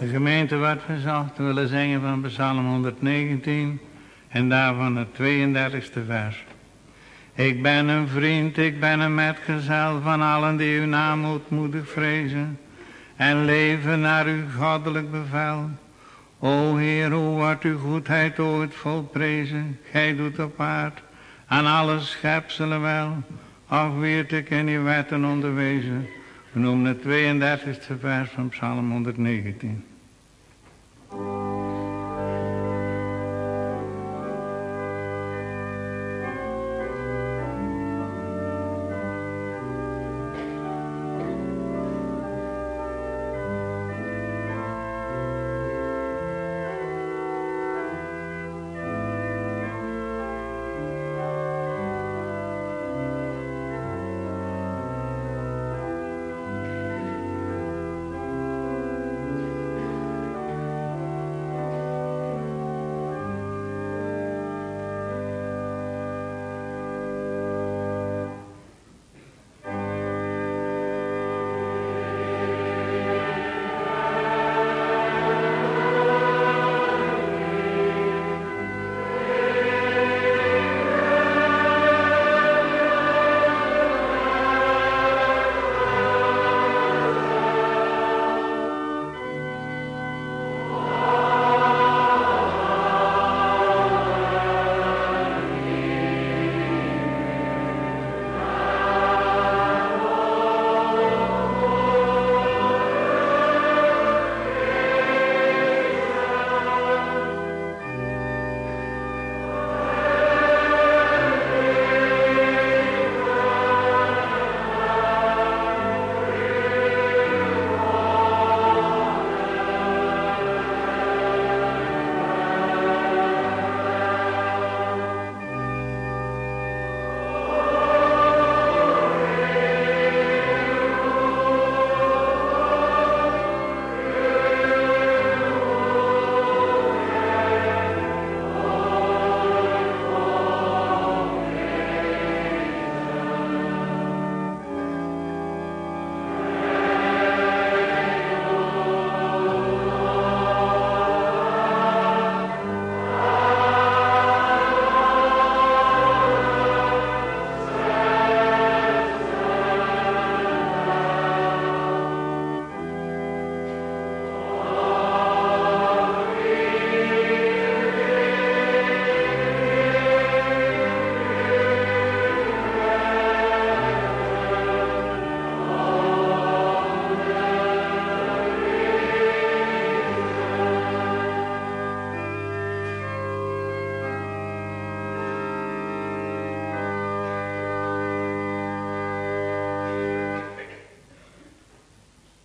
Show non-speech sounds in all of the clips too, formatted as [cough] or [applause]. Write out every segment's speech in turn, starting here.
De gemeente wordt verzocht te willen zingen van Psalm 119 en daarvan het 32e vers. Ik ben een vriend, ik ben een metgezel van allen die uw naam ootmoedig vrezen en leven naar uw goddelijk bevel. O Heer, hoe wordt uw goedheid ooit volprezen, gij doet op aard aan alle schepselen wel, weet ik in uw wetten onderwezen. We noemen het 32e vers van Psalm 119. Thank you.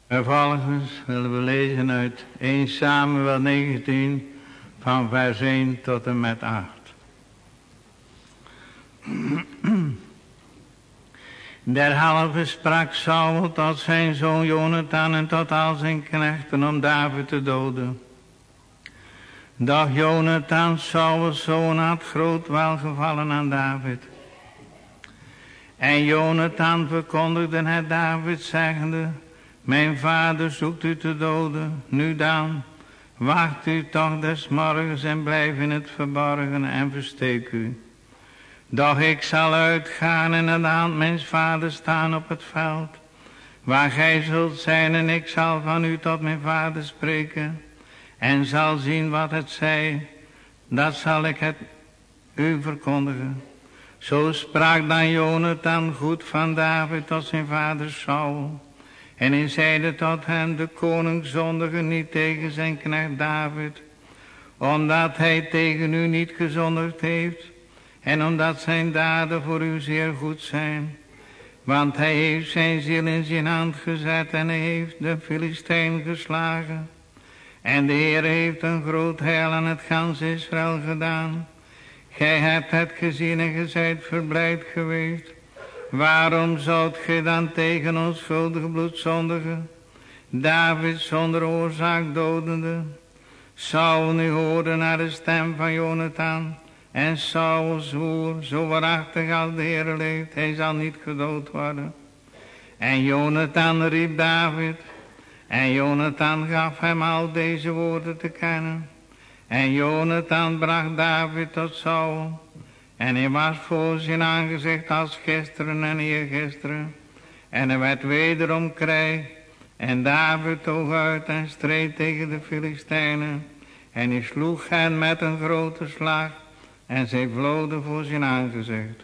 Vervolgens willen we lezen uit 1 Samuel 19 van vers 1 tot en met 8. Derhalve sprak Saul tot zijn zoon Jonathan en tot al zijn knechten om David te doden. Doch Jonathan, Saul's zoon, had groot welgevallen aan David. En Jonathan verkondigde het David zeggende, mijn vader zoekt u te doden, nu dan, wacht u toch des morgens en blijf in het verborgen en versteek u. Doch ik zal uitgaan en aan hand mijn vader staan op het veld, waar gij zult zijn en ik zal van u tot mijn vader spreken en zal zien wat het zij, dat zal ik het u verkondigen. Zo sprak dan Jonathan goed van David tot zijn vader Saul. En hij zeide tot hem, de koning zondige niet tegen zijn knecht David, omdat hij tegen u niet gezondigd heeft, en omdat zijn daden voor u zeer goed zijn. Want hij heeft zijn ziel in zijn hand gezet en hij heeft de Filistijn geslagen. En de Heer heeft een groot heil aan het gans Israël gedaan. Gij hebt het gezien en ge zijt verblijd geweest. Waarom zoudt gij dan tegen ons schuldige bloed zondigen? David zonder oorzaak dodende. Saul nu hoorde naar de stem van Jonathan. En Saul zwoer, zo waarachtig als de Heer leeft, hij zal niet gedood worden. En Jonathan riep David. En Jonathan gaf hem al deze woorden te kennen. En Jonathan bracht David tot Saul. En hij was voor zijn aangezicht als gisteren en eergisteren. En er werd wederom krijg. En David toog uit en streed tegen de Filistijnen. En hij sloeg hen met een grote slag. En zij vloden voor zijn aangezicht.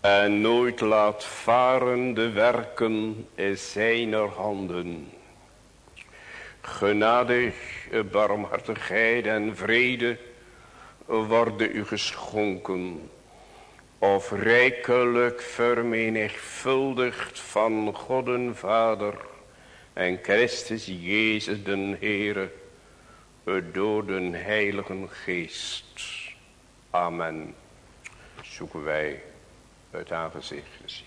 en nooit laat varen de werken zijner handen. Genadig, barmhartigheid en vrede worden u geschonken, of rijkelijk vermenigvuldigd van God en Vader en Christus Jezus den Heere, door den Heiligen Geest. Amen. Zoeken wij het aangezicht des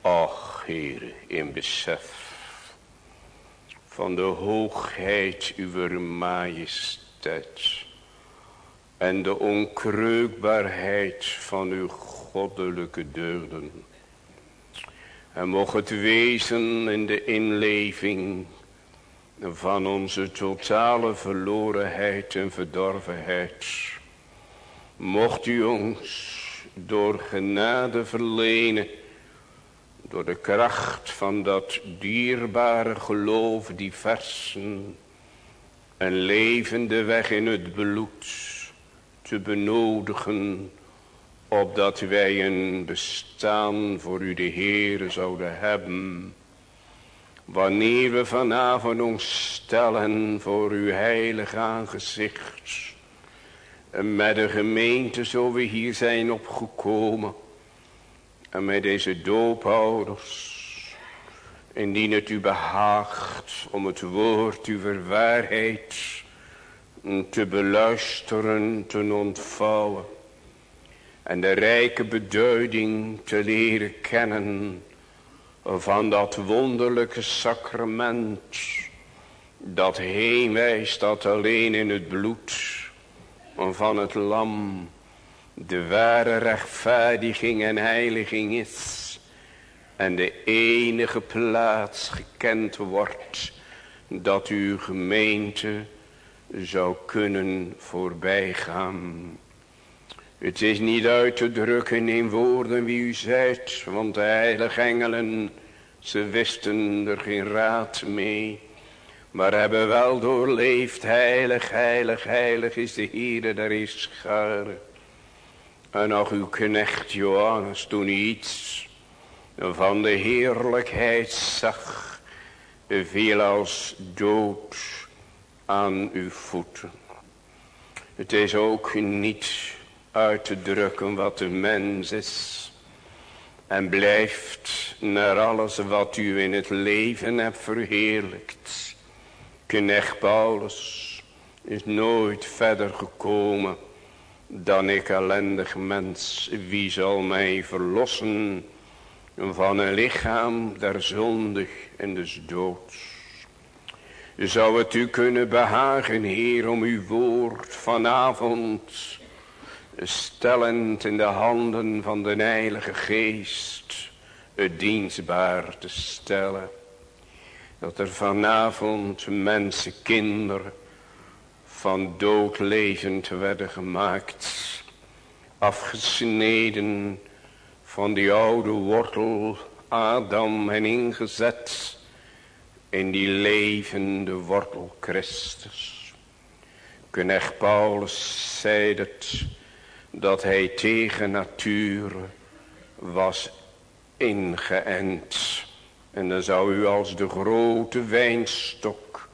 Och, Heer, in besef van de hoogheid uw majesteit en de onkreukbaarheid van uw goddelijke deugden. En mocht het wezen in de inleving van onze totale verlorenheid en verdorvenheid. Mocht u ons door genade verlenen, door de kracht van dat dierbare geloof die versen, een levende weg in het bloed te benodigen, opdat wij een bestaan voor u de Heer zouden hebben, Wanneer we vanavond ons stellen voor uw heilig aangezicht. En met de gemeente zo we hier zijn opgekomen. En met deze doophouders. Indien het u behaagt om het woord uw waarheid te beluisteren, te ontvouwen. En de rijke beduiding te leren kennen van dat wonderlijke sacrament dat heen wijst dat alleen in het bloed van het lam de ware rechtvaardiging en heiliging is en de enige plaats gekend wordt dat uw gemeente zou kunnen voorbijgaan. Het is niet uit te drukken in woorden wie u zijt, want de heilige engelen, ze wisten er geen raad mee. Maar hebben wel doorleefd, heilig, heilig, heilig is de Heer daar is scharen. En nog uw knecht Johannes toen iets van de heerlijkheid zag, viel als dood aan uw voeten. Het is ook niet uit te drukken wat de mens is. En blijft naar alles wat u in het leven hebt verheerlijkt. Knecht Paulus is nooit verder gekomen dan ik ellendig mens. Wie zal mij verlossen van een lichaam der zondig en des doods. Zou het u kunnen behagen, Heer, om uw woord vanavond stellend in de handen van de Heilige Geest het dienstbaar te stellen. Dat er vanavond mensen, kinderen van dood levend werden gemaakt. Afgesneden van die oude wortel Adam en ingezet in die levende wortel Christus. Knecht Paulus zei het dat hij tegen natuur was ingeënt. En dan zou u als de grote wijnstok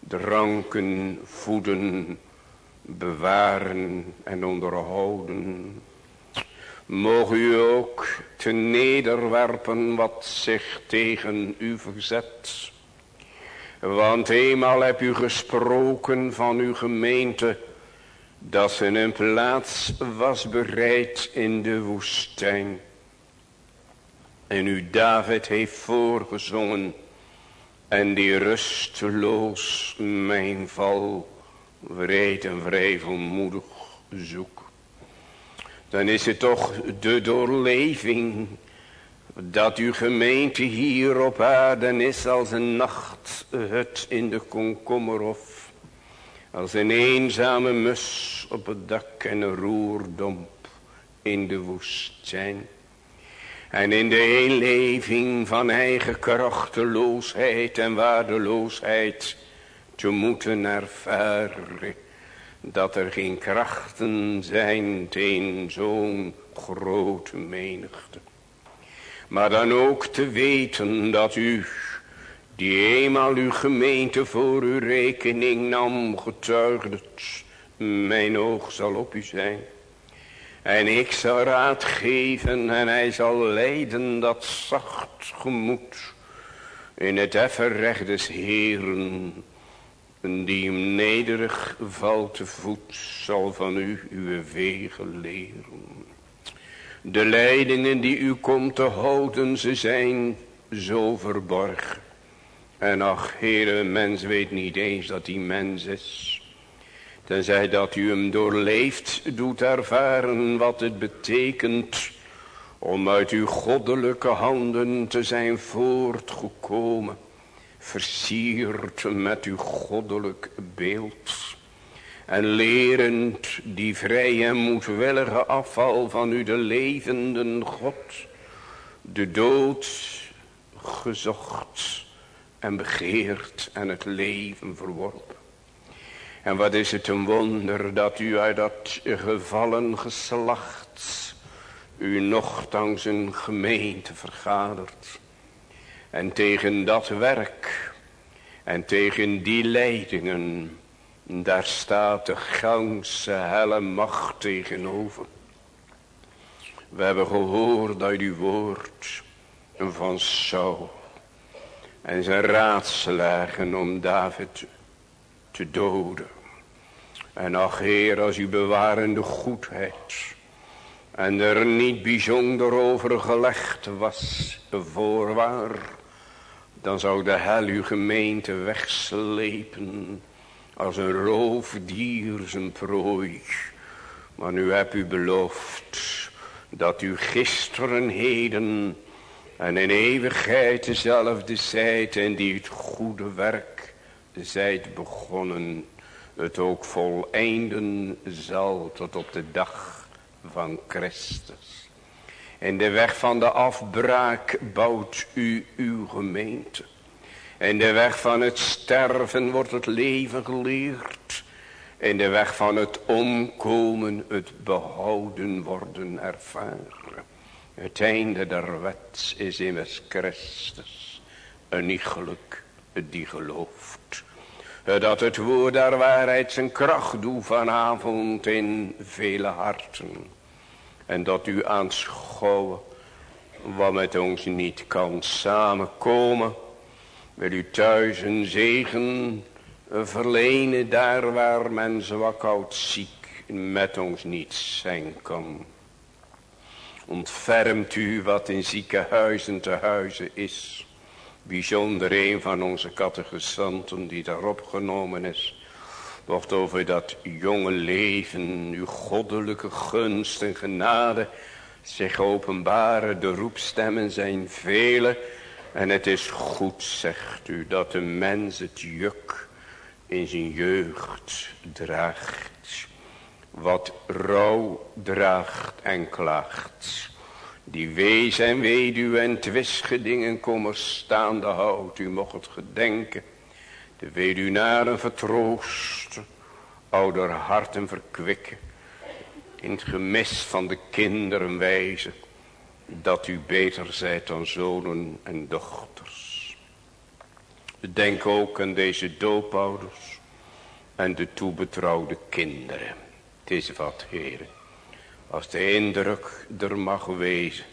dranken, voeden, bewaren en onderhouden. Mogen u ook te nederwerpen wat zich tegen u verzet. Want eenmaal heb u gesproken van uw gemeente dat ze een plaats was bereid in de woestijn. En u David heeft voorgezongen en die rusteloos mijn val wreed en vrevelmoedig zoek. Dan is het toch de doorleving dat uw gemeente hier op aarde is als een nachthut in de komkommerhof. Als een eenzame mus op het dak en een roerdomp in de woestijn. En in de eenleving van eigen krachteloosheid en waardeloosheid te moeten ervaren. Dat er geen krachten zijn tegen zo'n grote menigte. Maar dan ook te weten dat u, die eenmaal uw gemeente voor uw rekening nam, getuigde, mijn oog zal op u zijn. En ik zal raad geven en hij zal leiden dat zacht gemoed in het effen recht des Heeren, die hem nederig valt te voet, zal van u uw wegen leren. De leidingen die u komt te houden, ze zijn zo verborgen. En ach, Heere, mens weet niet eens dat hij mens is. Tenzij dat u hem doorleeft doet ervaren wat het betekent om uit uw goddelijke handen te zijn voortgekomen. Versierd met uw goddelijk beeld. En lerend die vrije en moedwillige afval van u de levenden God. De dood gezocht en begeerd en het leven verworpen. En wat is het een wonder dat u uit dat gevallen geslacht u nogthans een gemeente vergadert. En tegen dat werk en tegen die leidingen, daar staat de ganse helle macht tegenover. We hebben gehoord uit uw woord van Saul en zijn raadslagen om David te doden. En ach Heer, als u bewarende goedheid en er niet bijzonder over gelegd was, voorwaar, dan zou de hel uw gemeente wegslepen als een roofdier zijn prooi. Maar nu heb u beloofd dat u gisteren, heden en in eeuwigheid dezelfde zijt en die het goede werk zijt begonnen het ook voleinden zal tot op de dag van Christus. In de weg van de afbraak bouwt u uw gemeente. In de weg van het sterven wordt het leven geleerd. In de weg van het omkomen het behouden worden ervaren. Het einde der wet is immers Christus. Een iegelijk die gelooft. Dat het woord der waarheid zijn kracht doet vanavond in vele harten. En dat u aanschouwen wat met ons niet kan samenkomen. Wil u thuis een zegen verlenen daar waar men zwak oud ziek met ons niet zijn kan. Ontfermt u wat in ziekenhuizen te huizen is. Bijzonder een van onze catechisanten die daar opgenomen is. Wordt over dat jonge leven, uw goddelijke gunst en genade zich openbaren. De roepstemmen zijn vele. En het is goed, zegt u, dat de mens het juk in zijn jeugd draagt. Wat rouw draagt en klaagt. Die wees en weduwe en twistgedingen kommer staande houdt. U mocht het gedenken. De weduwnaren vertroosten. Ouder harten verkwikken. In het gemis van de kinderen wijzen. Dat u beter zijt dan zonen en dochters. Denk ook aan deze doopouders en de toebetrouwde kinderen. Het is wat, heren. Als de indruk er mag wezen.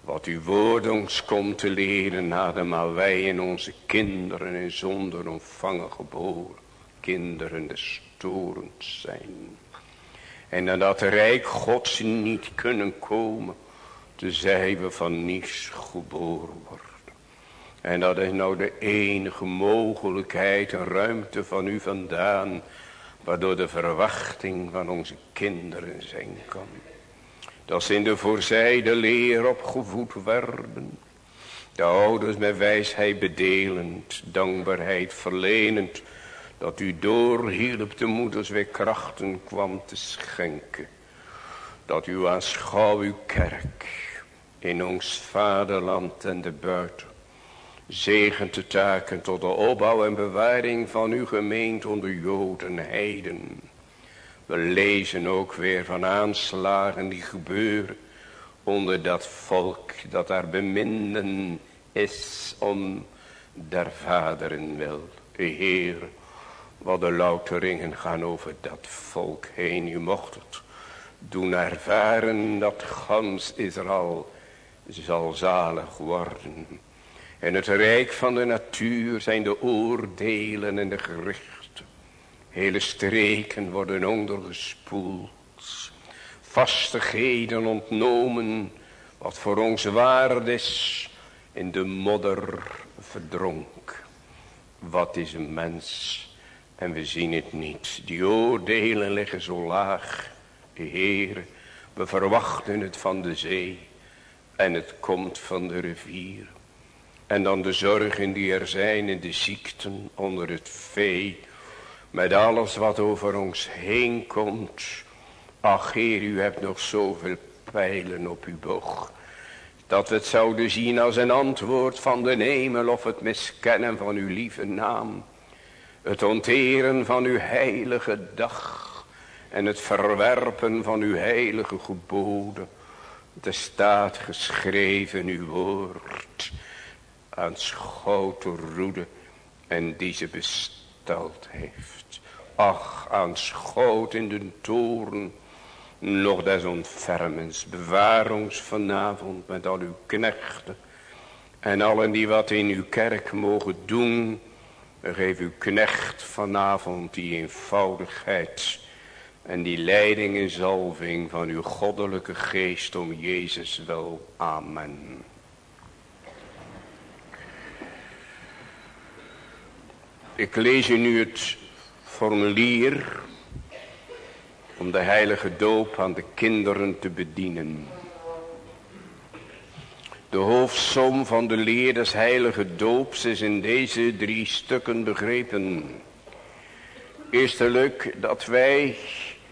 Wat uw woord ons komt te leren. Nadat wij in onze kinderen in zonder ontvangen geboren. Kinderen des torens zijn. En nadat de rijk gods niet kunnen komen. Tenzij we van niets geboren worden. En dat is nou de enige mogelijkheid en ruimte van u vandaan. Waardoor de verwachting van onze kinderen zijn kan. Dat ze in de voorzijde leer opgevoed werden. De ouders met wijsheid bedelend, dankbaarheid verlenend. Dat u doorhielp de moeders weer krachten kwam te schenken. Dat u aanschouw uw kerk in ons vaderland en de buiten Zegen te taken tot de opbouw en bewaring van uw gemeente onder Joden en Heiden. We lezen ook weer van aanslagen die gebeuren onder dat volk dat daar beminden is om der vaderen wil. Heer, wat de louteringen gaan over dat volk heen. U mocht het doen ervaren dat gans Israël zal zalig worden. En het rijk van de natuur zijn de oordelen en de gerichten. Hele streken worden ondergespoeld. Vastigheden ontnomen. Wat voor ons waard is. In de modder verdronk. Wat is een mens? En we zien het niet. Die oordelen liggen zo laag. Heer, we verwachten het van de zee. En het komt van de rivier. En dan de zorgen die er zijn in de ziekten onder het vee. Met alles wat over ons heen komt. Ach Heer, u hebt nog zoveel pijlen op uw boog. Dat we het zouden zien als een antwoord van de hemel of het miskennen van uw lieve naam. Het onteren van uw heilige dag. En het verwerpen van uw heilige geboden. Er staat geschreven uw woord aanschoten roede en die ze besteld heeft. Ach, aanschoot in de toren, nog des ontfermens, bewaar ons vanavond met al uw knechten en allen die wat in uw kerk mogen doen. Geef uw knecht vanavond die eenvoudigheid en die leiding en zalving van uw goddelijke geest om Jezus wel. Amen. Ik lees u nu het formulier om de heilige doop aan de kinderen te bedienen. De hoofdsom van de leer des heilige doops is in deze drie stukken begrepen. Eerstelijk dat wij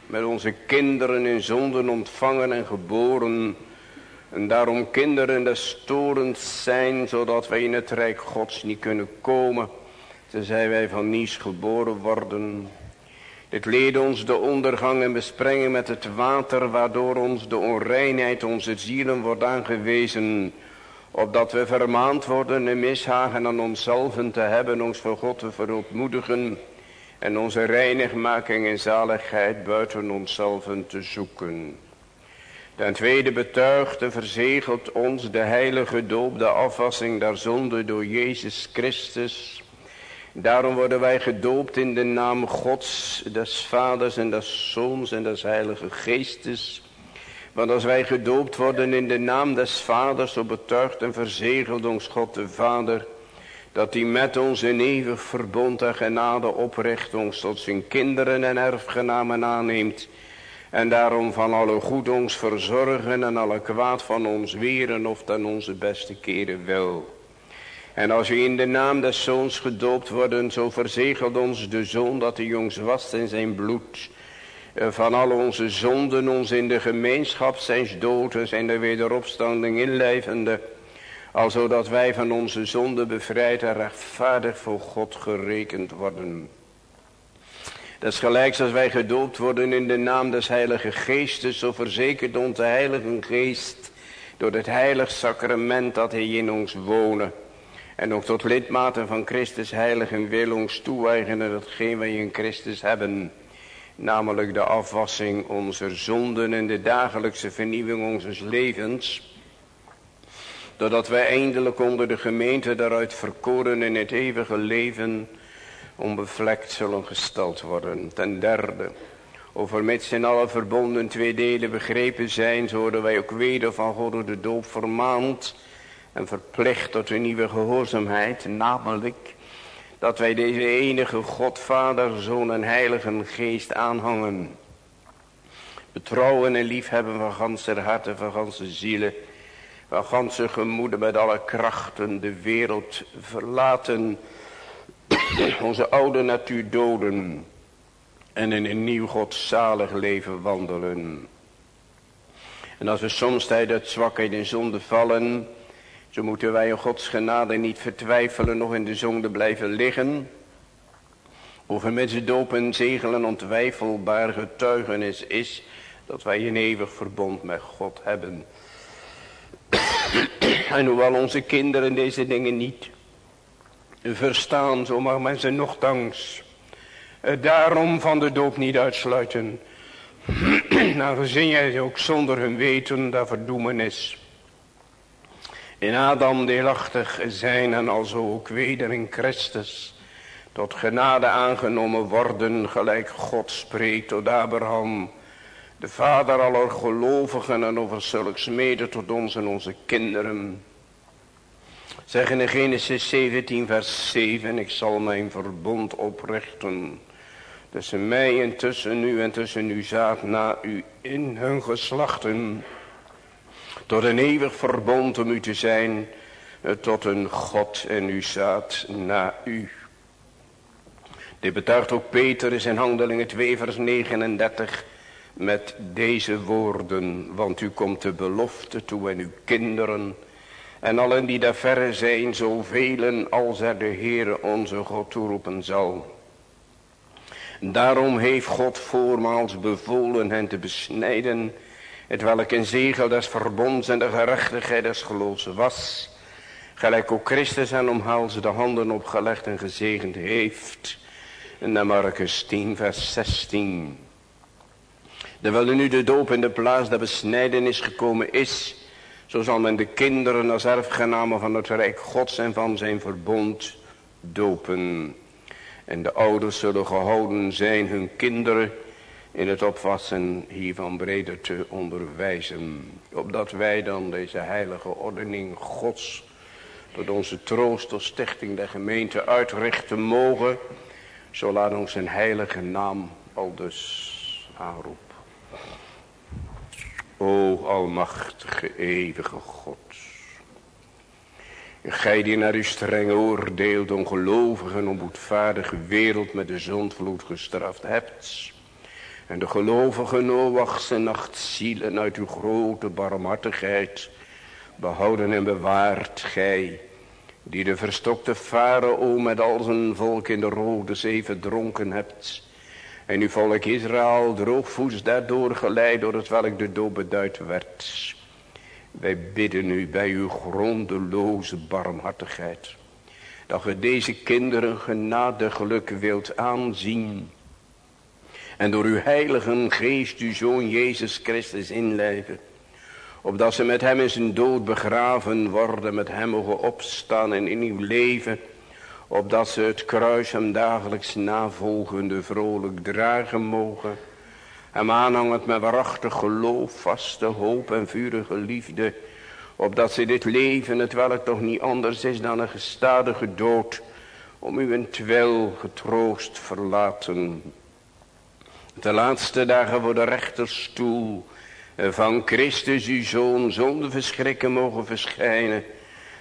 met onze kinderen in zonden ontvangen en geboren en daarom kinderen des torens zijn, zodat wij in het rijk gods niet kunnen komen tenzij wij van niets geboren worden. Dit leed ons de ondergang en besprengen met het water, waardoor ons de onreinheid onze zielen wordt aangewezen, opdat we vermaand worden en mishagen aan onszelf te hebben, ons voor God te verontmoedigen en onze reinigmaking en zaligheid buiten onszelf te zoeken. Ten tweede betuigt en verzegelt ons de heilige doop, de afwassing der zonde door Jezus Christus, Daarom worden wij gedoopt in de naam Gods, des Vaders en des Zoons en des Heilige Geestes. Want als wij gedoopt worden in de naam des Vaders, zo betuigt en verzegelt ons God de Vader, dat hij met ons een eeuwig verbond en genade opricht, ons tot zijn kinderen en erfgenamen aanneemt, en daarom van alle goed ons verzorgen en alle kwaad van ons weren of ten onze beste keren wil. En als u in de naam des zoons gedoopt worden, zo verzegelt ons de zoon dat hij jongs was in zijn bloed. Eh, van al onze zonden ons in de gemeenschap zijn dood en de wederopstanding inlijvende. Al zodat wij van onze zonden bevrijd en rechtvaardig voor God gerekend worden. Dat als wij gedoopt worden in de naam des heilige geestes, zo verzekert ons de heilige geest door het heilig sacrament dat hij in ons wonen. En ook tot lidmaten van Christus heilige wil ons toeweigenen datgene wij in Christus hebben. Namelijk de afwassing onze zonden en de dagelijkse vernieuwing onze levens. Doordat wij eindelijk onder de gemeente daaruit verkoren in het eeuwige leven onbevlekt zullen gesteld worden. Ten derde, overmits in alle verbonden twee delen begrepen zijn, zo worden wij ook weder van God door de doop vermaand en verplicht tot een nieuwe gehoorzaamheid, namelijk dat wij deze enige God, Vader, Zoon en Heilige Geest aanhangen. Betrouwen en liefhebben van ganse harten, van ganse zielen, van ganse gemoeden met alle krachten de wereld verlaten, [coughs] onze oude natuur doden en in een nieuw godzalig leven wandelen. En als we soms tijdens zwakheid in zonde vallen, zo moeten wij in Gods genade niet vertwijfelen nog in de zonde blijven liggen. Over z'n doop en zegelen ontwijfelbaar getuigenis is dat wij een eeuwig verbond met God hebben. [clears throat] en hoewel onze kinderen deze dingen niet verstaan, zo mag men ze nogthans daarom van de doop niet uitsluiten. [clears throat] Aangezien jij ze ook zonder hun weten daar verdoemen is in Adam deelachtig zijn en alzo ook weder in Christus tot genade aangenomen worden gelijk God spreekt tot Abraham, de vader aller gelovigen en over zulks mede tot ons en onze kinderen. Zeggen in Genesis 17 vers 7, ik zal mijn verbond oprichten tussen mij en tussen u en tussen uw zaad na u in hun geslachten tot een eeuwig verbond om u te zijn. Eh, tot een God en u zaad na u. Dit betuigt ook Peter in zijn handelingen 2 vers 39 met deze woorden. Want u komt de belofte toe en uw kinderen en allen die daar verre zijn, zoveel als er de Heere onze God toeroepen zal. Daarom heeft God voormaals bevolen hen te besnijden het welk een zegel des verbonds en de gerechtigheid des geloofs was. Gelijk ook Christus hen om hals de handen opgelegd en gezegend heeft. Naar Marcus 10 vers 16. Terwijl nu de doop in de plaats der besnijdenis gekomen is. Zo zal men de kinderen als erfgenamen van het Rijk Gods en van zijn verbond dopen. En de ouders zullen gehouden zijn hun kinderen in het opvatten hiervan breder te onderwijzen. Opdat wij dan deze heilige ordening gods tot onze troost tot stichting der gemeente uitrichten mogen. Zo laat ons een heilige naam al dus aanroep. O almachtige eeuwige God. Gij die naar uw strenge oordeel de ongelovige en onboedvaardige wereld met de zondvloed gestraft hebt en de gelovige Noachse nachtzielen uit uw grote barmhartigheid behouden en bewaard gij, die de verstokte farao met al zijn volk in de rode zee verdronken hebt, en uw volk Israël droogvoets daardoor geleid door het welk de dood beduid werd. Wij bidden u bij uw grondeloze barmhartigheid, dat ge deze kinderen genadiglijk wilt aanzien, en door uw heilige geest uw zoon Jezus Christus inleven. Opdat ze met hem in zijn dood begraven worden, met hem mogen opstaan en in uw leven. Opdat ze het kruis hem dagelijks navolgende vrolijk dragen mogen. Hem aanhangend met waarachtig geloof, vaste hoop en vurige liefde. Opdat ze dit leven, het welk toch niet anders is dan een gestadige dood, om u een twel getroost verlaten de laatste dagen voor de rechterstoel van Christus uw Zoon zonder verschrikken mogen verschijnen.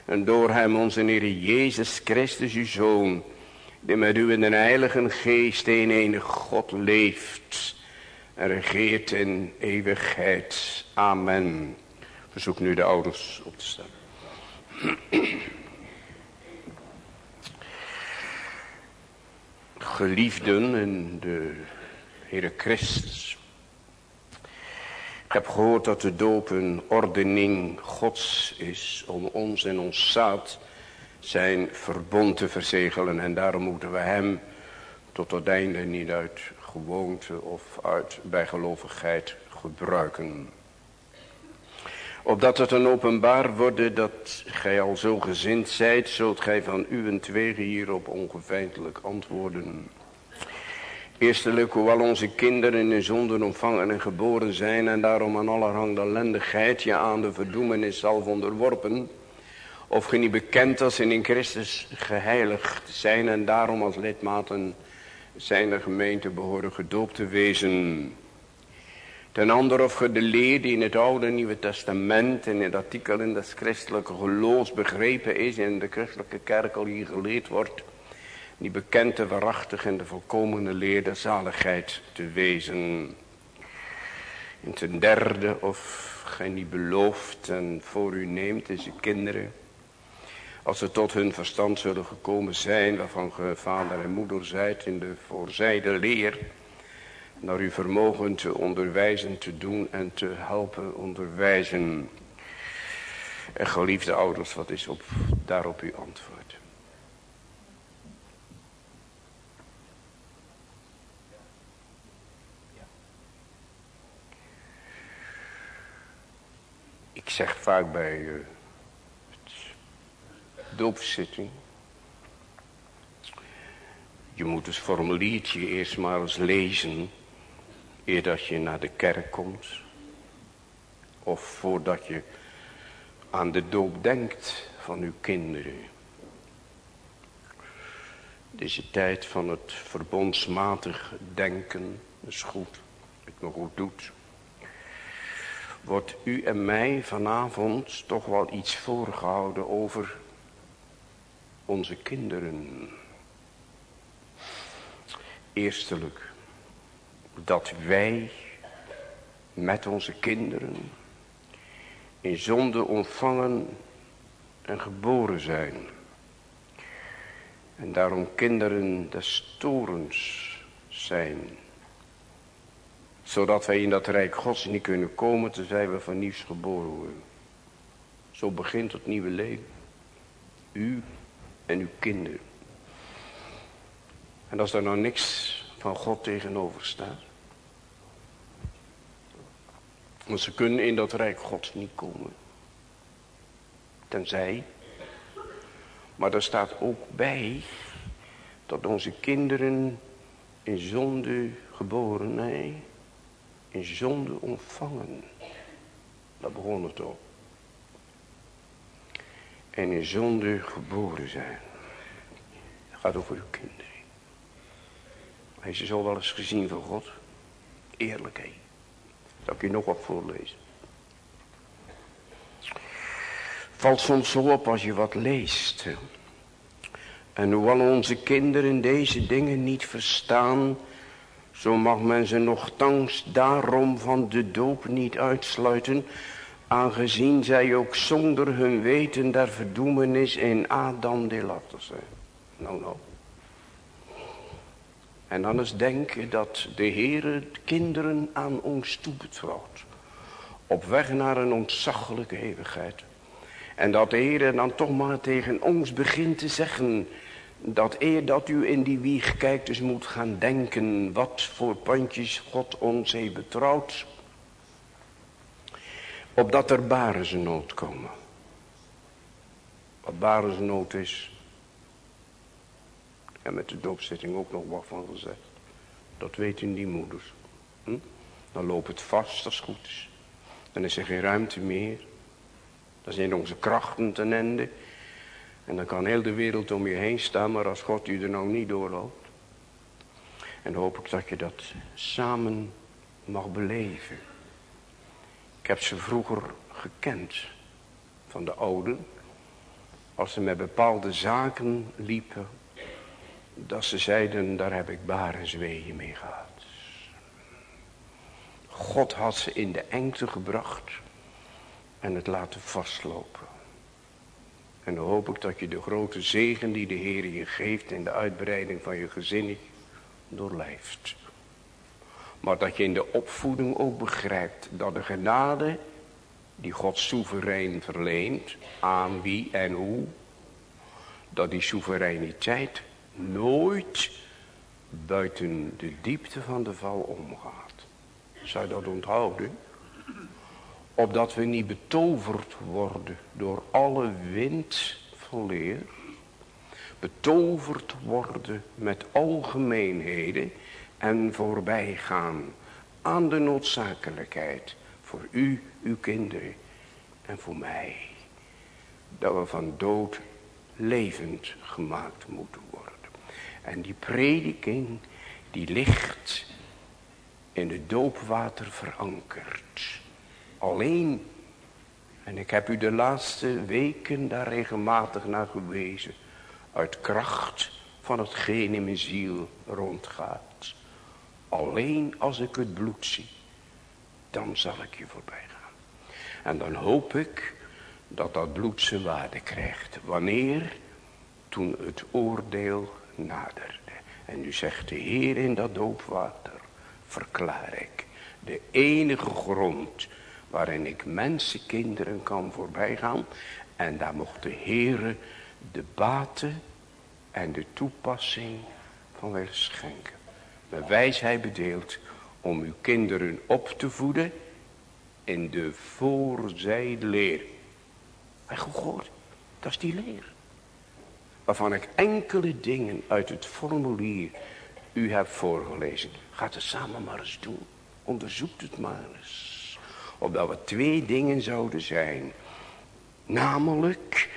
En door hem onze Heer Jezus Christus uw Zoon, die met u in de heilige geest een enig God leeft en regeert in eeuwigheid. Amen. Verzoek nu de ouders op te staan. [clears throat] Geliefden in de Heere Christus. Ik heb gehoord dat de doop een ordening gods is om ons en ons zaad zijn verbond te verzegelen. En daarom moeten we hem tot het einde niet uit gewoonte of uit bijgelovigheid gebruiken. Opdat het een openbaar worden dat gij al zo gezind zijt, zult gij van uw tweeën hierop ongefeitelijk antwoorden. Eerstelijk, hoewel onze kinderen in zonden ontvangen en geboren zijn en daarom aan allerhande ellendigheid je aan de verdoemenis zelf onderworpen, of ge niet bekend als in Christus geheiligd zijn en daarom als lidmaten zijn de gemeente behoren gedoopt te wezen. Ten andere of ge de leer die in het oude en nieuwe testament en in het artikel in het christelijke geloofs begrepen is en de christelijke kerk al hier geleerd wordt, die bekende, waarachtig en de volkomene leer der zaligheid te wezen. En ten derde of gij niet belooft en voor u neemt deze kinderen, als ze tot hun verstand zullen gekomen zijn, waarvan ge vader en moeder zijt in de voorzijde leer, naar uw vermogen te onderwijzen, te doen en te helpen onderwijzen. En geliefde ouders, wat is op, daarop uw antwoord? Ik zeg vaak bij uh, doopzitting. Je moet het formuliertje eerst maar eens lezen. Eer dat je naar de kerk komt. Of voordat je aan de doop denkt van uw kinderen. Deze tijd van het verbondsmatig denken is goed. Het me goed doet. Wordt u en mij vanavond toch wel iets voorgehouden over onze kinderen. Eerstelijk, dat wij met onze kinderen in zonde ontvangen en geboren zijn. En daarom kinderen des torens zijn. Zodat wij in dat rijk gods niet kunnen komen, tenzij we van nieuws geboren worden. Zo begint het nieuwe leven. U en uw kinderen. En als daar nou niks van God tegenover staat. Want ze kunnen in dat rijk gods niet komen. Tenzij. Maar er staat ook bij. Dat onze kinderen in zonde geboren, nee. In zonde ontvangen. Dat begon het ook en in zonde geboren zijn. Het gaat over uw kinderen. Hij is zo wel eens gezien van God. Eerlijkheid. Zal ik je nog wat voorlezen. Valt soms zo op als je wat leest. En hoewel onze kinderen deze dingen niet verstaan, zo mag men ze nogthans daarom van de doop niet uitsluiten, aangezien zij ook zonder hun weten der verdoemenis in Adam deelachtig zijn. Nou, nou. En dan eens denken dat de Heere kinderen aan ons toebetrouwt. Op weg naar een ontzaglijke eeuwigheid. En dat de Heere dan toch maar tegen ons begint te zeggen. Dat eer dat u in die wieg kijkt dus moet gaan denken. Wat voor pandjes God ons heeft betrouwd opdat er barensnood komen. Wat barensnood is. En met de doopzetting ook nog wat van gezegd. Dat weten die moeders. Hm? Dan loopt het vast als het goed is. Dan is er geen ruimte meer. Dan zijn onze krachten ten einde. En dan kan heel de wereld om je heen staan. Maar als God u er nou niet doorloopt. En hoop ik dat je dat samen mag beleven. Ik heb ze vroeger gekend van de ouden. Als ze met bepaalde zaken liepen. Dat ze zeiden, daar heb ik barensweeën mee gehad. God had ze in de engte gebracht. En het laten vastlopen. En dan hoop ik dat je de grote zegen die de Heer je geeft in de uitbreiding van je gezin doorlijft. Maar dat je in de opvoeding ook begrijpt dat de genade die God soeverein verleent, aan wie en hoe, dat die soevereiniteit nooit buiten de diepte van de val omgaat. Zou je dat onthouden? Opdat we niet betoverd worden door alle wind van leer. Betoverd worden met algemeenheden en voorbijgaan aan de noodzakelijkheid voor u, uw kinderen en voor mij. Dat we van dood levend gemaakt moeten worden. En die prediking die ligt in het doopwater verankerd. Alleen, en ik heb u de laatste weken daar regelmatig naar gewezen. Uit kracht van hetgeen in mijn ziel rondgaat. Alleen als ik het bloed zie, dan zal ik je voorbij gaan. En dan hoop ik dat dat bloed zijn waarde krijgt. Wanneer? Toen het oordeel naderde. En nu zegt de Heer in dat doopwater, verklaar ik, de enige grond waarin ik mensenkinderen kan voorbijgaan. En daar mocht de Heer de baten en de toepassing van willen schenken. Met wijsheid bedeeld om uw kinderen op te voeden in de voorzijleer. Hij gehoord, dat is die leer waarvan ik enkele dingen uit het formulier u heb voorgelezen. Gaat het samen maar eens doen. Onderzoekt het maar eens. Opdat we twee dingen zouden zijn. Namelijk,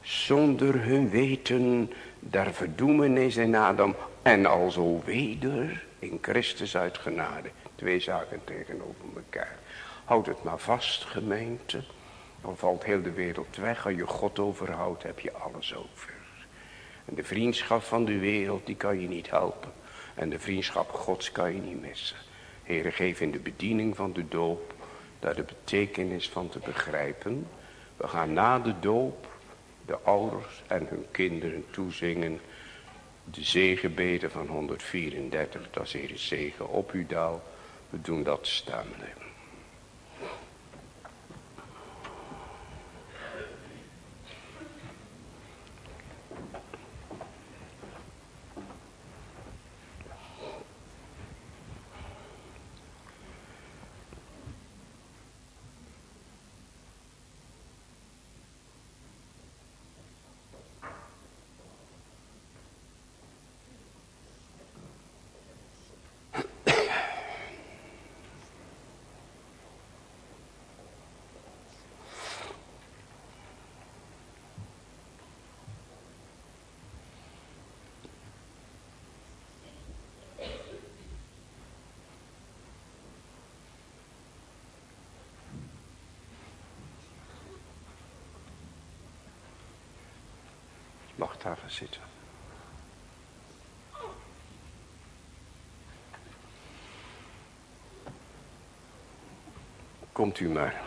zonder hun weten, der verdoemenis in Adam en alzo weder in Christus uit genade. Twee zaken tegenover elkaar. Houd het maar vast, gemeente. Dan valt heel de wereld weg. Als je God overhoudt, heb je alles over. En de vriendschap van de wereld, die kan je niet helpen. En de vriendschap gods kan je niet missen. Heere, geef in de bediening van de doop daar de betekenis van te begrijpen. We gaan na de doop de ouders en hun kinderen toezingen. De zegenbeden van 134, dat is Heere zegen op u daal. We doen dat staande. Daar zitten. Komt u maar.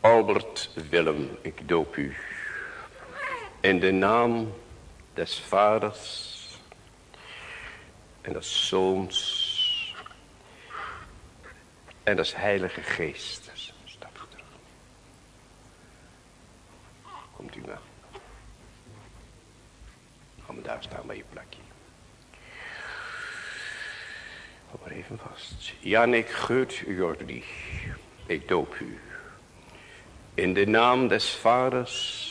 Albert Willem, ik doop u. In de naam des vaders en des zoons en dat is heilige geest. Stap terug. Komt u maar. Maar daar staan bij je plekje. Hou maar even vast. Janik Geurt Jordi. Ik doop u. In de naam des vaders.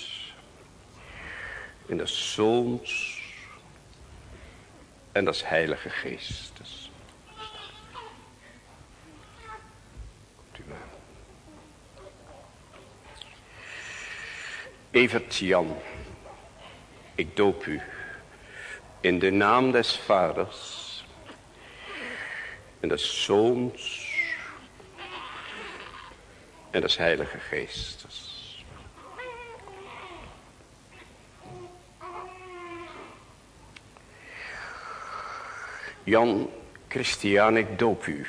In des zoons. En des heilige geestes. Evert Jan, ik doop u in de naam des vaders en des zoons en des heilige geestes. Jan Christian, ik doop u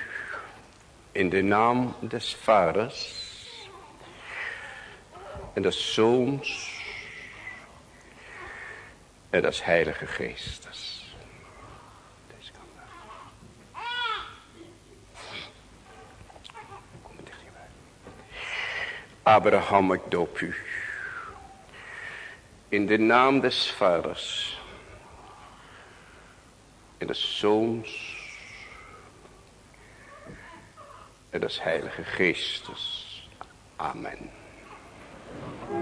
in de naam des vaders en des Zoons en des Heilige Geestes. Abraham, ik doop u. In de naam des vaders. En des zoons. En des heilige geestes. Dus amen. Thank you.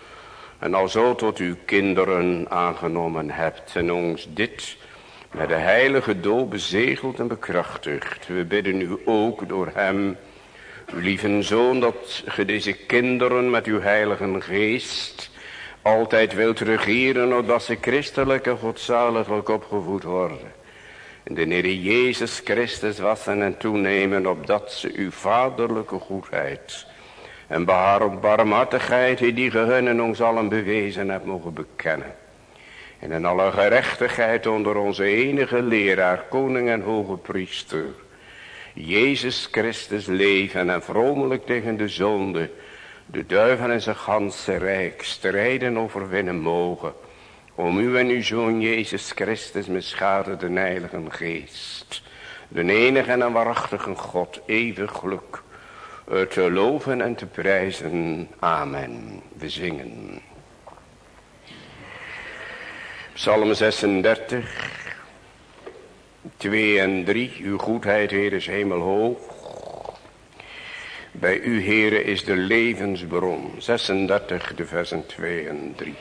en al zo tot uw kinderen aangenomen hebt en ons dit met de heilige doop bezegeld en bekrachtigd. We bidden u ook door hem, uw lieve zoon, dat ge deze kinderen met uw heilige geest altijd wilt regeren, opdat ze christelijk en godzaliglijk opgevoed worden. En de Heer Jezus Christus wassen en toenemen, opdat ze uw vaderlijke goedheid en barmhartigheid die gehunnen ons allen bewezen hebt mogen bekennen. En in alle gerechtigheid onder onze enige leraar, koning en hoge priester. Jezus Christus leven en vromelijk tegen de zonde. De duivel en zijn ganse rijk strijden overwinnen mogen. Om u en uw zoon Jezus Christus met schade de heilige geest. De enige en waarachtige God eeuwig geluk te loven en te prijzen. Amen. We zingen. Psalm 36, 2 en 3. Uw goedheid, Heer, is hemelhoog. Bij u, Heer, is de levensbron. 36, de versen 2 en 3.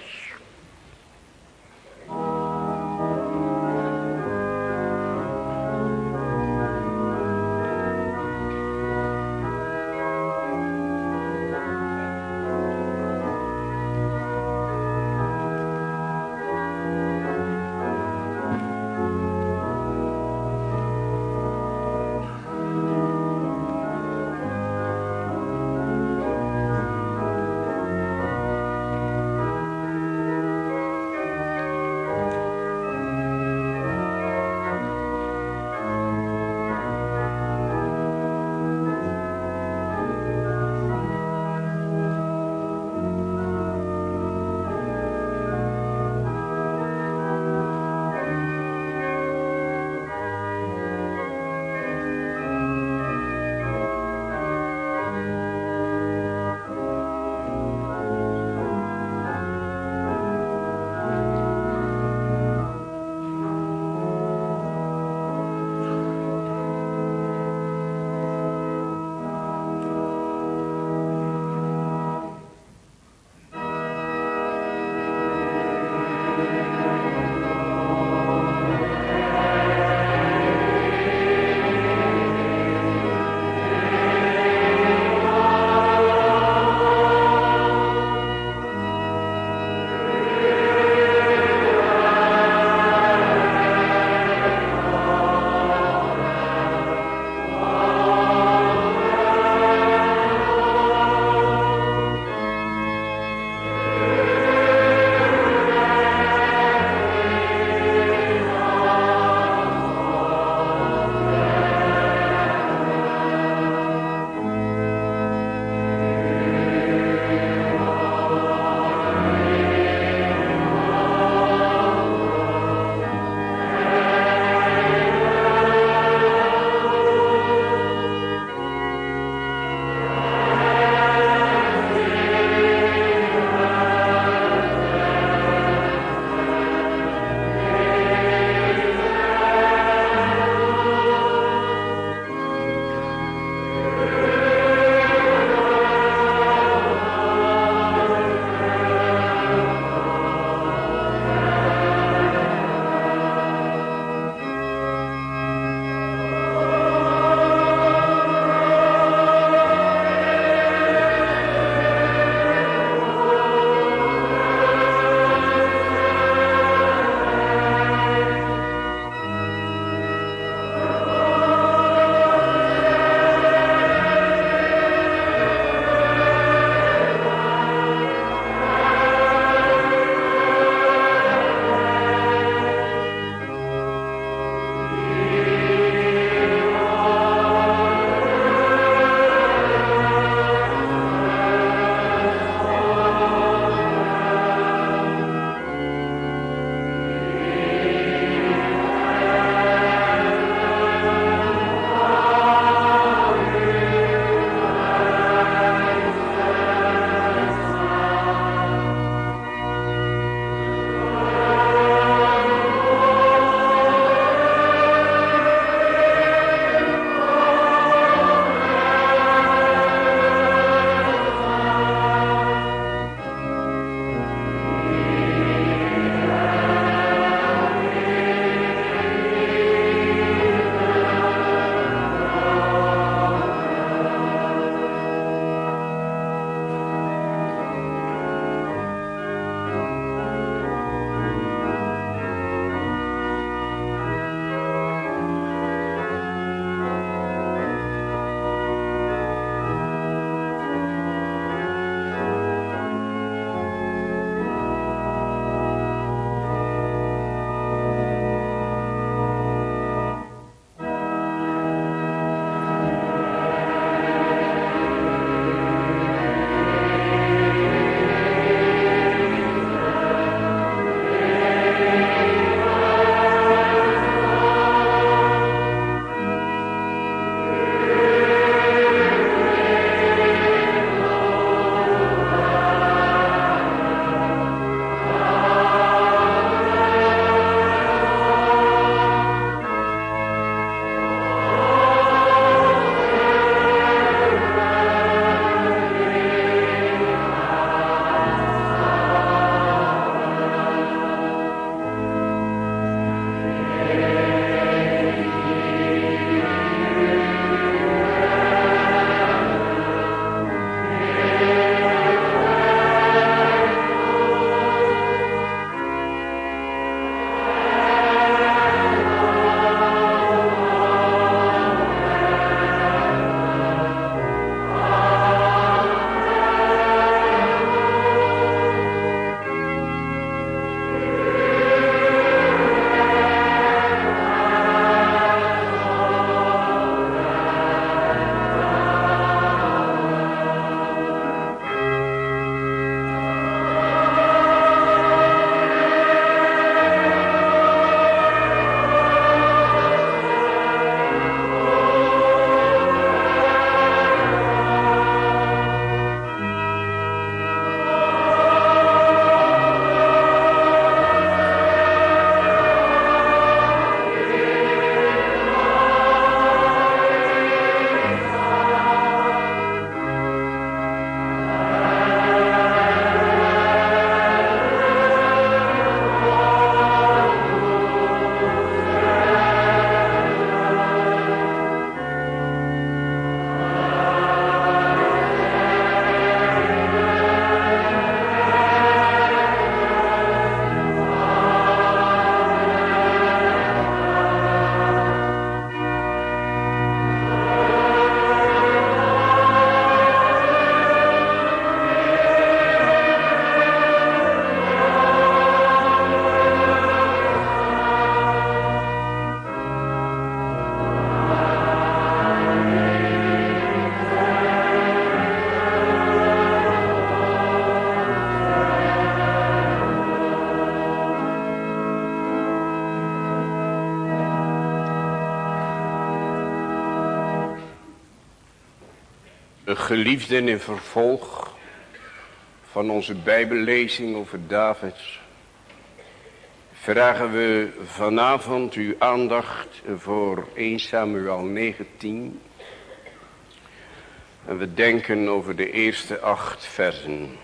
Geliefden in vervolg van onze bijbellezing over David vragen we vanavond uw aandacht voor 1 Samuel 19 en we denken over de eerste acht versen.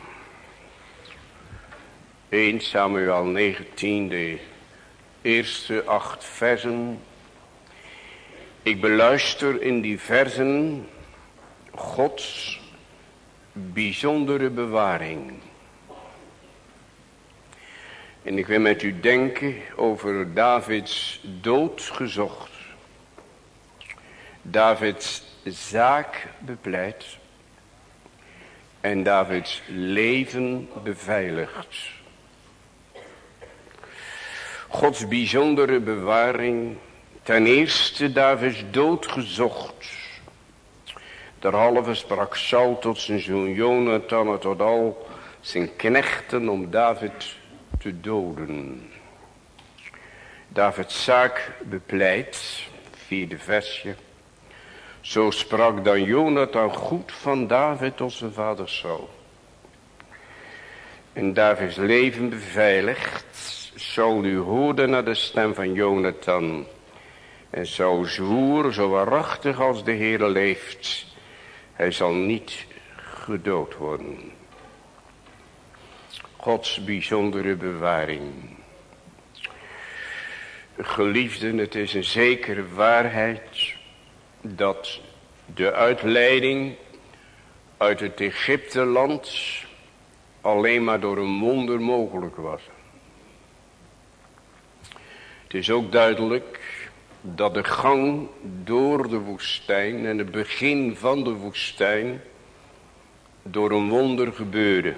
1 Samuel 19, de eerste acht versen. Ik beluister in die versen Gods bijzondere bewaring. En ik wil met u denken over Davids dood gezocht. Davids zaak bepleit. En Davids leven beveiligd. Gods bijzondere bewaring. Ten eerste Davids dood gezocht. Derhalve sprak Saul tot zijn zoon Jonathan en tot al zijn knechten om David te doden. Davids zaak bepleit, vierde versje. Zo sprak dan Jonathan goed van David tot zijn vader Saul. En Davids leven beveiligd, Saul nu hoorde naar de stem van Jonathan. En Saul zwoer, zo waarachtig als de Heer leeft, hij zal niet gedood worden. Gods bijzondere bewaring. Geliefden, het is een zekere waarheid dat de uitleiding uit het Egypteland alleen maar door een wonder mogelijk was. Het is ook duidelijk dat de gang door de woestijn en het begin van de woestijn door een wonder gebeurde.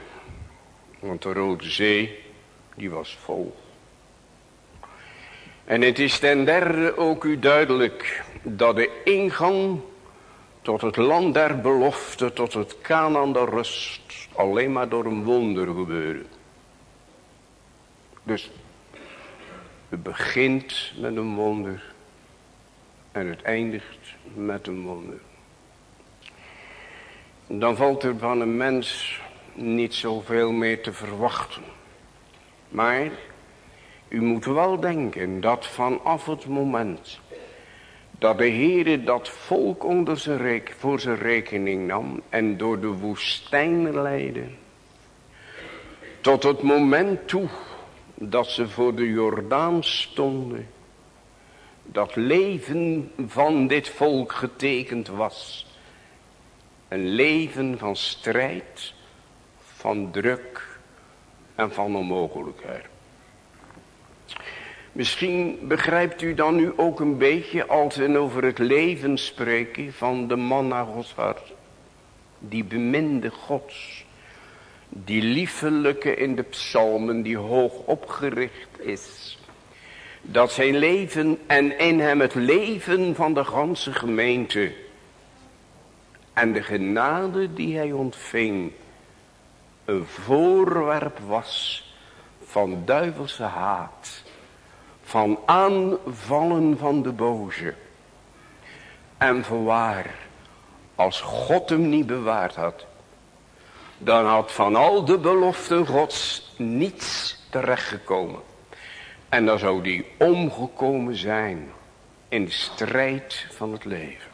Want de Rode Zee, die was vol. En het is ten derde ook u duidelijk dat de ingang tot het land der belofte, tot het Canaan de rust, alleen maar door een wonder gebeurde. Dus het begint met een wonder en het eindigt met een wonder. Dan valt er van een mens niet zoveel meer te verwachten. Maar u moet wel denken dat vanaf het moment dat de Heere dat volk onder zijn voor zijn rekening nam en door de woestijn leidde, tot het moment toe dat ze voor de Jordaan stonden, dat leven van dit volk getekend was. Een leven van strijd, van druk en van onmogelijkheid. Misschien begrijpt u dan nu ook een beetje als we over het leven spreken van de man naar Gods hart. Die beminde Gods. Die liefelijke in de psalmen die hoog opgericht is. Dat zijn leven en in hem het leven van de ganse gemeente. En de genade die hij ontving. Een voorwerp was van duivelse haat van aanvallen van de boze. En voorwaar, als God hem niet bewaard had, dan had van al de beloften gods niets terechtgekomen. En dan zou die omgekomen zijn in de strijd van het leven.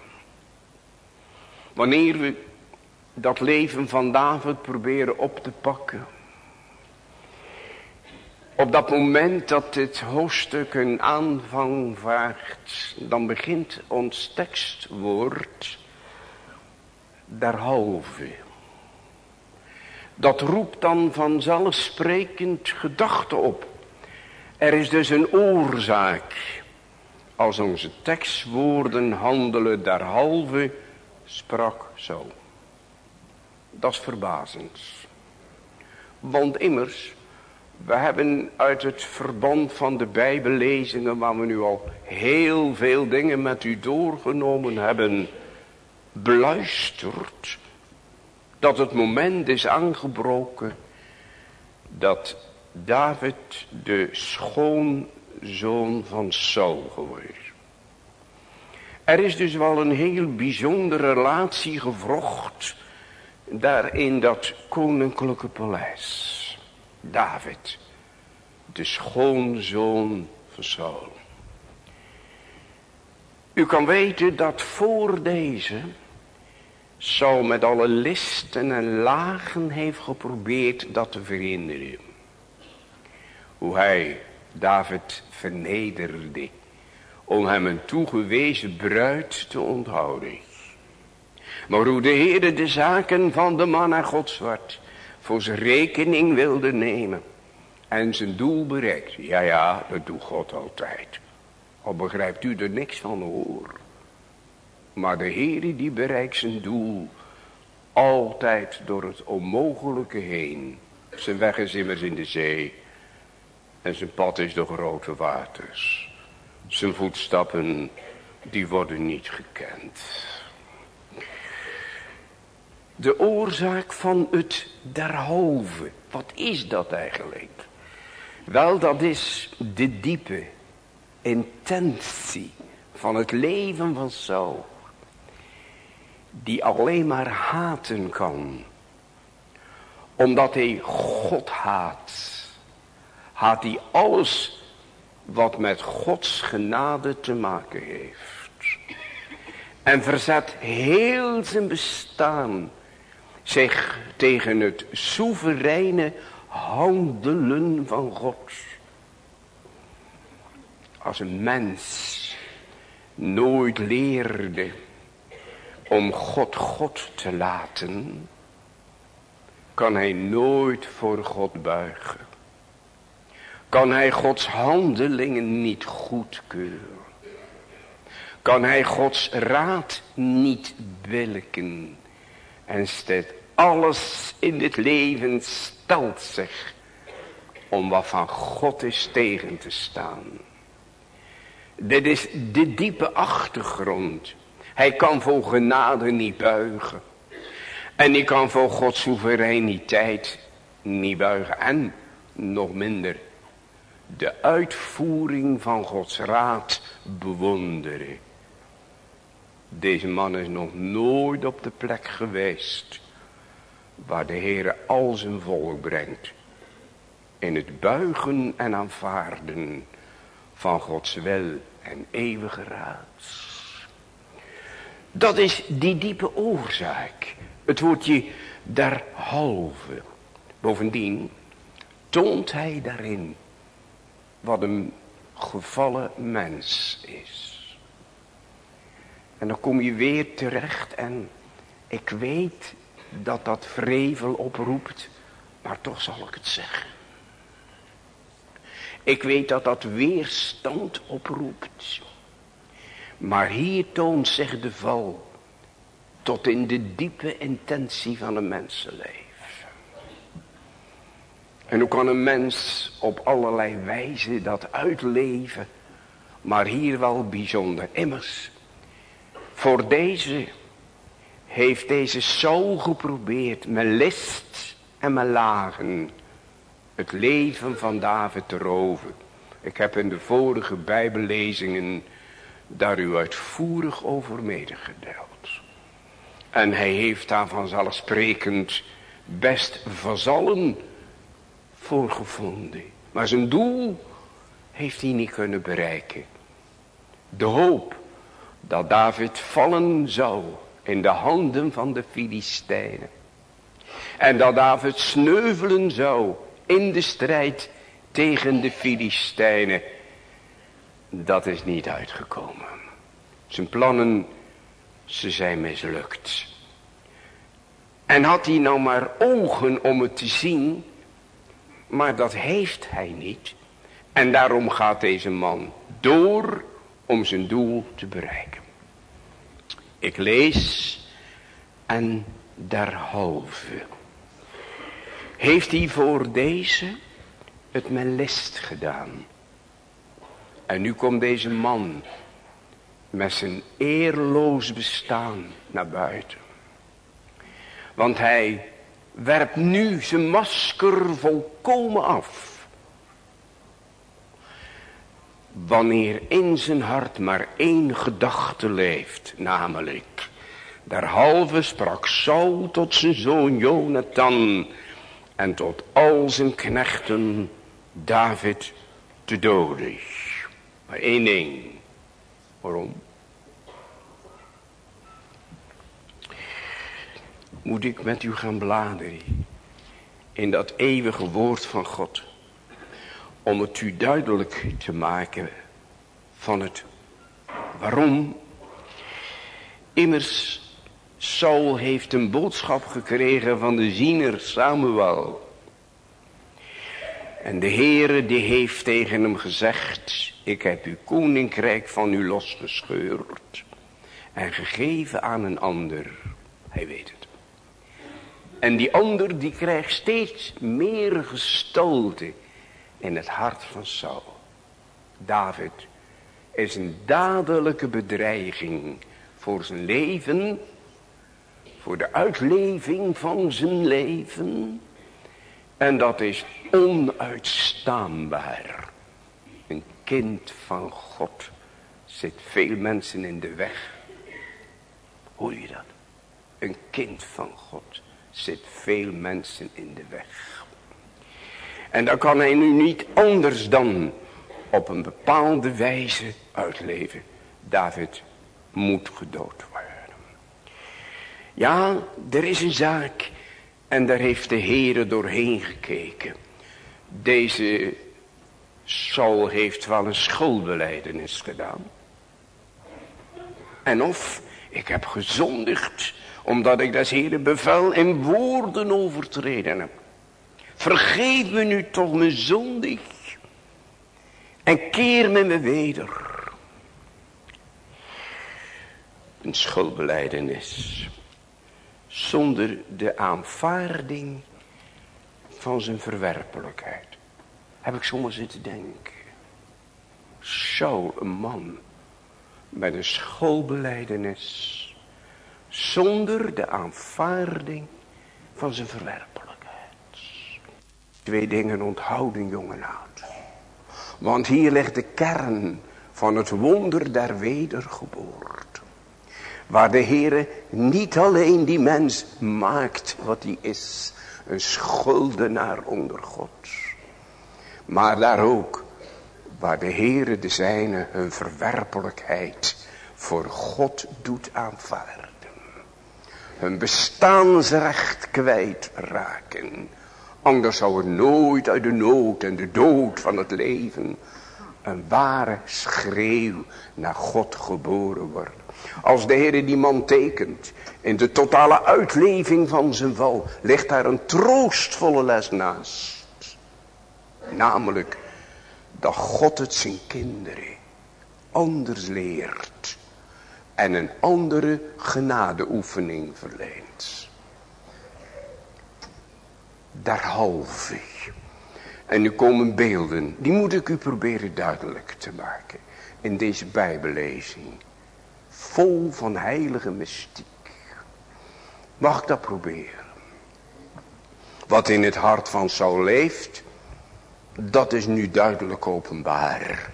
Wanneer we dat leven van David proberen op te pakken. Op dat moment dat dit hoofdstuk een aanvang vraagt, dan begint ons tekstwoord derhalve. Dat roept dan vanzelfsprekend gedachte op. Er is dus een oorzaak. Als onze tekstwoorden handelen derhalve, sprak zo. Dat is verbazend. Want immers, we hebben uit het verband van de bijbellezingen, waar we nu al heel veel dingen met u doorgenomen hebben, beluisterd, dat het moment is aangebroken dat David de schoonzoon van Saul geworden. Er is dus wel een heel bijzondere relatie gevrocht Daar in dat koninklijke paleis. David, de schoonzoon van Saul. U kan weten dat voor deze Saul met alle listen en lagen heeft geprobeerd dat te verhinderen. Hoe hij David vernederde om hem een toegewezen bruid te onthouden. Maar hoe de Heer de zaken van de man naar God zwart voor zijn rekening wilde nemen. En zijn doel bereikt. Ja, ja, dat doet God altijd. Al begrijpt u er niks van hoor. Maar de Heer die bereikt zijn doel altijd door het onmogelijke heen. Zijn weg is immers in de zee. En zijn pad is door grote waters. Zijn voetstappen, die worden niet gekend. De oorzaak van het derhalve. Wat is dat eigenlijk? Wel, dat is de diepe intentie van het leven van Saul. Die alleen maar haten kan. Omdat hij God haat. Haat hij alles wat met Gods genade te maken heeft. En verzet heel zijn bestaan zich tegen het soevereine handelen van God. Als een mens nooit leerde om God God te laten, kan hij nooit voor God buigen. Kan hij Gods handelingen niet goedkeuren. Kan hij Gods raad niet wilken. En steeds alles in dit leven stelt zich om wat van God is tegen te staan. Dit is de diepe achtergrond. Hij kan voor genade niet buigen. En hij kan voor Gods soevereiniteit niet buigen. En nog minder de uitvoering van Gods raad bewonderen. Deze man is nog nooit op de plek geweest waar de Heere al zijn volk brengt. In het buigen en aanvaarden van Gods wil en eeuwige raad. Dat is die diepe oorzaak. Het woordje derhalve. Bovendien toont hij daarin wat een gevallen mens is. En dan kom je weer terecht en ik weet dat dat vrevel oproept, maar toch zal ik het zeggen. Ik weet dat dat weerstand oproept. Maar hier toont zich de val tot in de diepe intentie van een mensenleven. En hoe kan een mens op allerlei wijze dat uitleven, maar hier wel bijzonder. Immers, voor deze heeft deze zo geprobeerd met list en met lagen het leven van David te roven. Ik heb in de vorige bijbellezingen daar u uitvoerig over medegedeeld. En hij heeft daar vanzelfsprekend best vazallen voor gevonden. Maar zijn doel heeft hij niet kunnen bereiken. De hoop dat David vallen zou in de handen van de Filistijnen. En dat David sneuvelen zou in de strijd tegen de Filistijnen. Dat is niet uitgekomen. Zijn plannen, ze zijn mislukt. En had hij nou maar ogen om het te zien, maar dat heeft hij niet. En daarom gaat deze man door om zijn doel te bereiken. Ik lees en derhalve heeft hij voor deze het met list gedaan. En nu komt deze man met zijn eerloos bestaan naar buiten. Want hij werpt nu zijn masker volkomen af. Wanneer in zijn hart maar één gedachte leeft, namelijk Derhalve sprak Saul tot zijn zoon Jonathan en tot al zijn knechten David te doden. Maar één ding. Waarom? Moet ik met u gaan bladeren in dat eeuwige woord van God. Om het u duidelijk te maken van het waarom. Immers Saul heeft een boodschap gekregen van de ziener Samuel. En de Heere die heeft tegen hem gezegd, ik heb uw koninkrijk van u losgescheurd en gegeven aan een ander. Hij weet. En die ander die krijgt steeds meer gestalte in het hart van Saul. David is een dadelijke bedreiging voor zijn leven, voor de uitleving van zijn leven. En dat is onuitstaanbaar. Een kind van God zit veel mensen in de weg. Hoor je dat? Een kind van God zit veel mensen in de weg. En dan kan hij nu niet anders dan op een bepaalde wijze uitleven. David moet gedood worden. Ja, er is een zaak en daar heeft de Heere doorheen gekeken. Deze Saul heeft wel een schuldbeleidenis gedaan. En of ik heb gezondigd omdat ik des Heere bevel in woorden overtreden heb. Vergeef me nu toch mijn zondig. En keer me me weder. Een schuldbeleidenis. Zonder de aanvaarding van zijn verwerpelijkheid. Heb ik soms zitten denken. Zo een man met een schoolbeleidenis zonder de aanvaarding van zijn verwerpelijkheid. Twee dingen onthouden jongen oud. Want hier ligt de kern van het wonder der wedergeboorte. Waar de Heere niet alleen die mens maakt wat hij is. Een schuldenaar onder God. Maar daar ook waar de Heere de zijne hun verwerpelijkheid voor God doet aanvaarden hun bestaansrecht kwijtraken. Anders zou er nooit uit de nood en de dood van het leven een ware schreeuw naar God geboren worden. Als de Heer die man tekent in de totale uitleving van zijn val, ligt daar een troostvolle les naast. Namelijk dat God het zijn kinderen anders leert en een andere genadeoefening verleent. Derhalve. En nu komen beelden, die moet ik u proberen duidelijk te maken. In deze bijbellezing. Vol van heilige mystiek. Mag ik dat proberen? Wat in het hart van Saul leeft, dat is nu duidelijk openbaar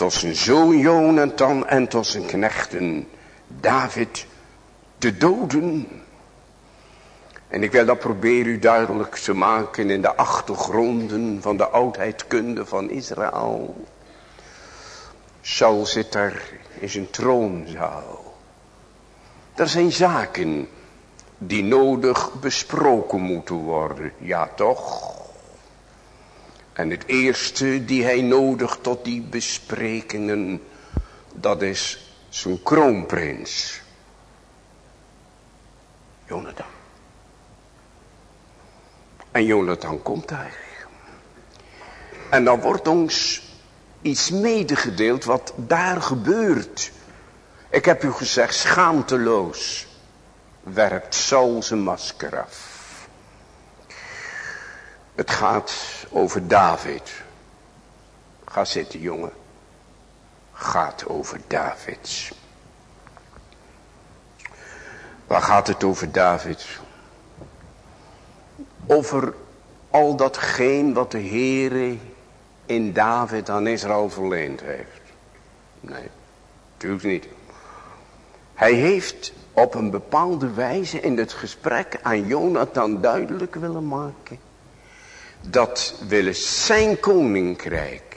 tot zijn zoon Jonathan en tot zijn knechten David te doden. En ik wil dat proberen u duidelijk te maken in de achtergronden van de oudheidkunde van Israël. Saul zit daar in zijn troonzaal. Er zijn zaken die nodig besproken moeten worden. Ja toch? En het eerste die hij nodigt tot die besprekingen, dat is zijn kroonprins. Jonathan. En Jonathan komt daar. En dan wordt ons iets medegedeeld wat daar gebeurt. Ik heb u gezegd, schaamteloos werpt Saul zijn masker af. Het gaat over David. Ga zitten jongen. Gaat over David. Waar gaat het over David? Over al datgene wat de Heere in David aan Israël verleend heeft. Nee, natuurlijk niet. Hij heeft op een bepaalde wijze in het gesprek aan Jonathan duidelijk willen maken. Dat willen zijn koninkrijk,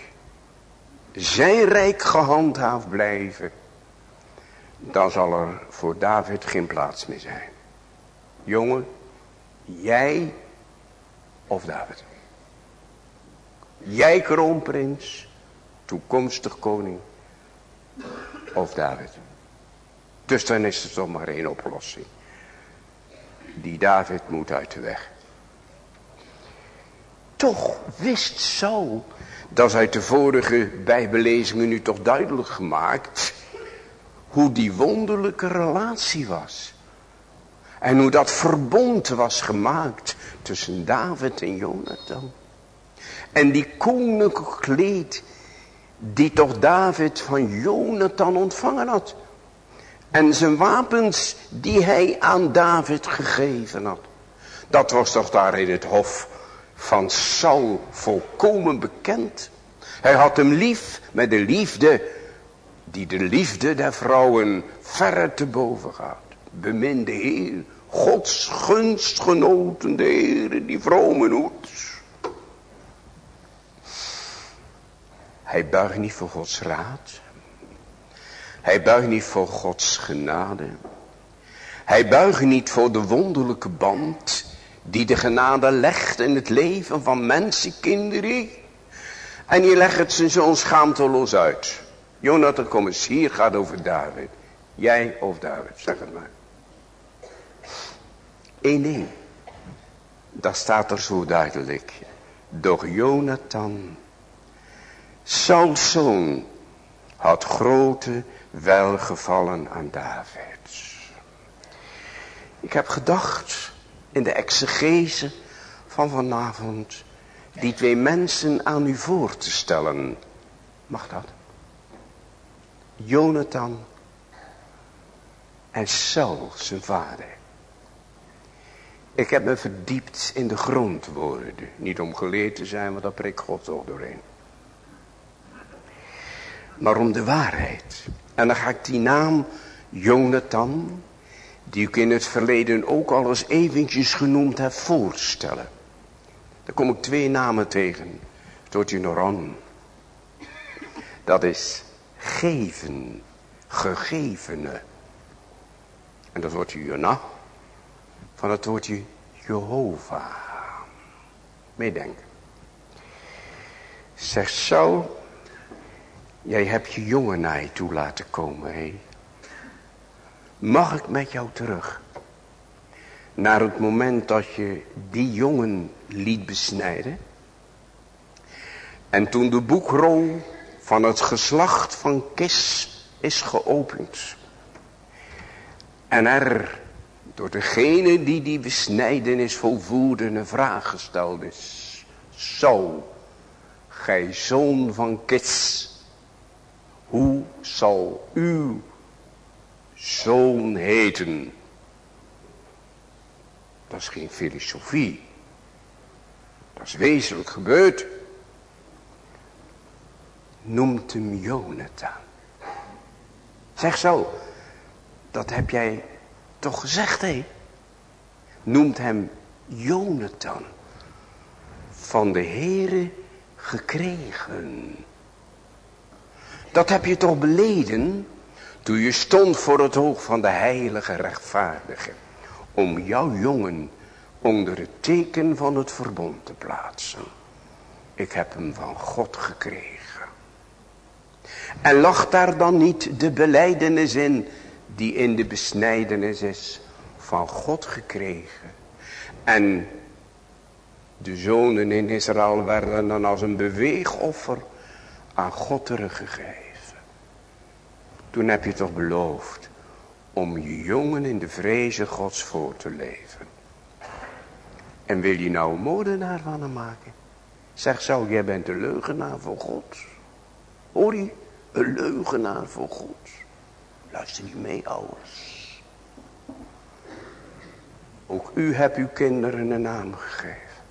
zijn rijk gehandhaafd blijven. Dan zal er voor David geen plaats meer zijn. Jongen, jij of David. Jij kroonprins, toekomstig koning of David. Dus dan is er toch maar één oplossing. Die David moet uit de weg. Toch wist Saul, dat is uit de vorige bijbelezingen nu toch duidelijk gemaakt, hoe die wonderlijke relatie was. En hoe dat verbond was gemaakt tussen David en Jonathan. En die koninklijke kleed die toch David van Jonathan ontvangen had. En zijn wapens die hij aan David gegeven had. Dat was toch daar in het hof van Saul volkomen bekend. Hij had hem lief met de liefde die de liefde der vrouwen verre te boven gaat. Beminde Heer, Gods gunstgenoten, de Heer die vromen hoed. Hij buigt niet voor Gods raad. Hij buigt niet voor Gods genade. Hij buigt niet voor de wonderlijke band die de genade legt in het leven van mensenkinderen. En je legt het zijn zoon schaamteloos uit. Jonathan, kom eens hier, gaat over David. Jij of David, zeg het maar. Eén ding. Dat staat er zo duidelijk. Doch Jonathan, Sauls zoon, had grote welgevallen aan David. Ik heb gedacht in de exegese van vanavond die twee mensen aan u voor te stellen. Mag dat? Jonathan en Saul, zijn vader. Ik heb me verdiept in de grondwoorden. Niet om geleerd te zijn, want dat prikt God toch doorheen. Maar om de waarheid. En dan ga ik die naam Jonathan, die ik in het verleden ook al eens eventjes genoemd heb, voorstellen. Daar kom ik twee namen tegen. Tot je nog aan. Dat is geven, gegevene. En dat woordje Jona, van het woordje Jehovah. Meedenken. Zegt Saul, jij hebt je jongen naar je toe laten komen, hé. Mag ik met jou terug? Naar het moment dat je die jongen liet besnijden. En toen de boekrol van het geslacht van Kis is geopend. En er door degene die die besnijdenis volvoerde een vraag gesteld is. Zo, gij zoon van Kis, hoe zal uw zoon heten? Dat is geen filosofie. Dat is wezenlijk gebeurd noemt hem Jonathan. Zeg zo, dat heb jij toch gezegd, hé? Noemt hem Jonathan. Van de Heere gekregen. Dat heb je toch beleden toen je stond voor het oog van de heilige rechtvaardige. Om jouw jongen onder het teken van het verbond te plaatsen. Ik heb hem van God gekregen. En lag daar dan niet de beleidenis in die in de besnijdenis is van God gekregen. En de zonen in Israël werden dan als een beweegoffer aan God teruggegeven. Toen heb je toch beloofd om je jongen in de vrezen gods voor te leven. En wil je nou een moordenaar van hem maken? Zeg zo, jij bent de leugenaar voor God. Hoor? Een leugenaar voor God. Luister niet mee, ouders. Ook u hebt uw kinderen een naam gegeven.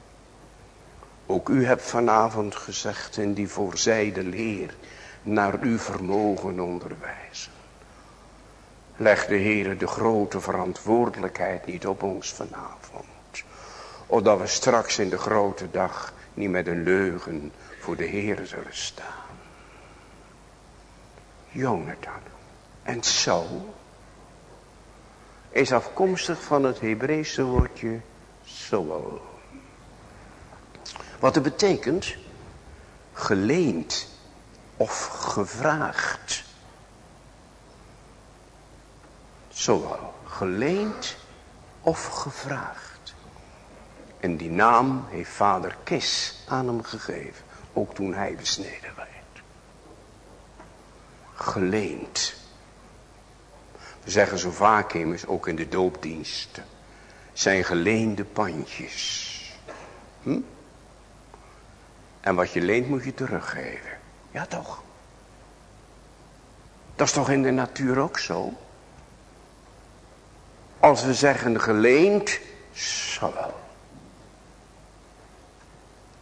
Ook u hebt vanavond gezegd in die voorzijde leer naar uw vermogen onderwijzen. Leg de Heer de grote verantwoordelijkheid niet op ons vanavond. Opdat we straks in de grote dag niet met een leugen voor de Heer zullen staan. Jonathan en Saul is afkomstig van het Hebreeuwse woordje Saul. Wat het betekent, geleend of gevraagd. Zowel geleend of gevraagd. En die naam heeft vader Kis aan hem gegeven. Ook toen hij besneden werd. Geleend. We zeggen zo vaak immers, ook in de doopdiensten. Zijn geleende pandjes. Hm? En wat je leent moet je teruggeven. Ja toch? Dat is toch in de natuur ook zo? Als we zeggen geleend, zal wel.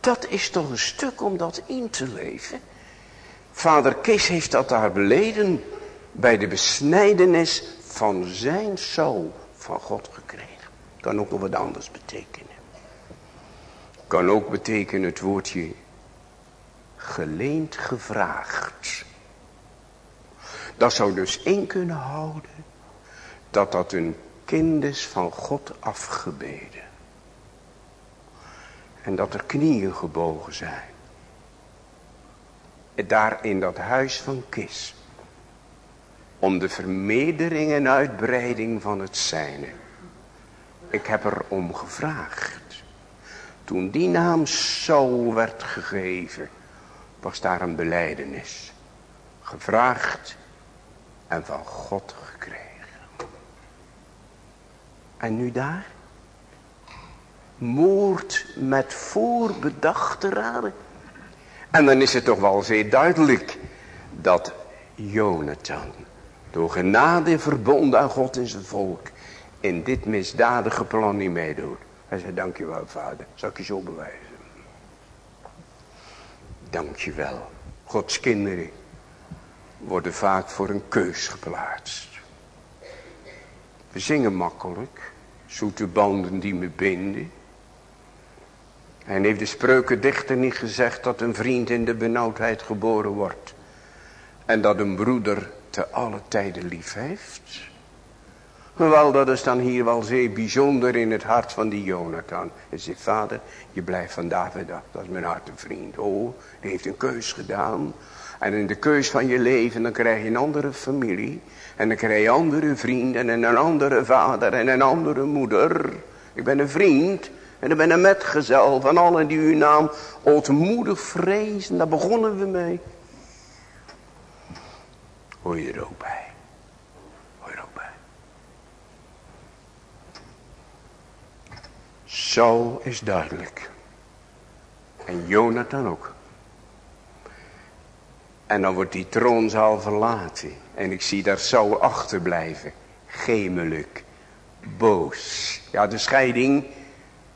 Dat is toch een stuk om dat in te leven. Vader Kees heeft dat daar beleden bij de besnijdenis van zijn zoon van God gekregen. Kan ook nog wat anders betekenen. Kan ook betekenen het woordje geleend gevraagd. Dat zou dus in kunnen houden dat dat een kind is van God afgebeden. En dat er knieën gebogen zijn. Daar in dat huis van Kis. Om de vermeerdering en uitbreiding van het zijne. Ik heb er om gevraagd. Toen die naam Saul werd gegeven was daar een beleidenis. Gevraagd en van God gekregen. En nu daar? Moord met voorbedachte raden. En dan is het toch wel zeer duidelijk dat Jonathan door genade verbonden aan God en zijn volk in dit misdadige plan niet meedoet. Hij zei, dankjewel vader, zal ik je zo bewijzen. Dankjewel. Gods kinderen worden vaak voor een keus geplaatst. We zingen makkelijk. Zoete banden die me binden. En heeft de spreukendichter niet gezegd dat een vriend in de benauwdheid geboren wordt. En dat een broeder te alle tijden lief heeft. Wel, dat is dan hier wel zeer bijzonder in het hart van die Jonathan. Hij zegt, vader, je blijft van David af. Dat is mijn hartenvriend. Oh, die heeft een keus gedaan. En in de keus van je leven, dan krijg je een andere familie. En dan krijg je andere vrienden en een andere vader en een andere moeder. Ik ben een vriend en ik ben een metgezel van allen die uw naam ootmoedig vrezen. Daar begonnen we mee. Hoor je er ook bij. Saul is duidelijk. En Jonathan ook. En dan wordt die troonzaal verlaten. En ik zie daar Saul achterblijven. Gemelijk. Boos. Ja, de scheiding.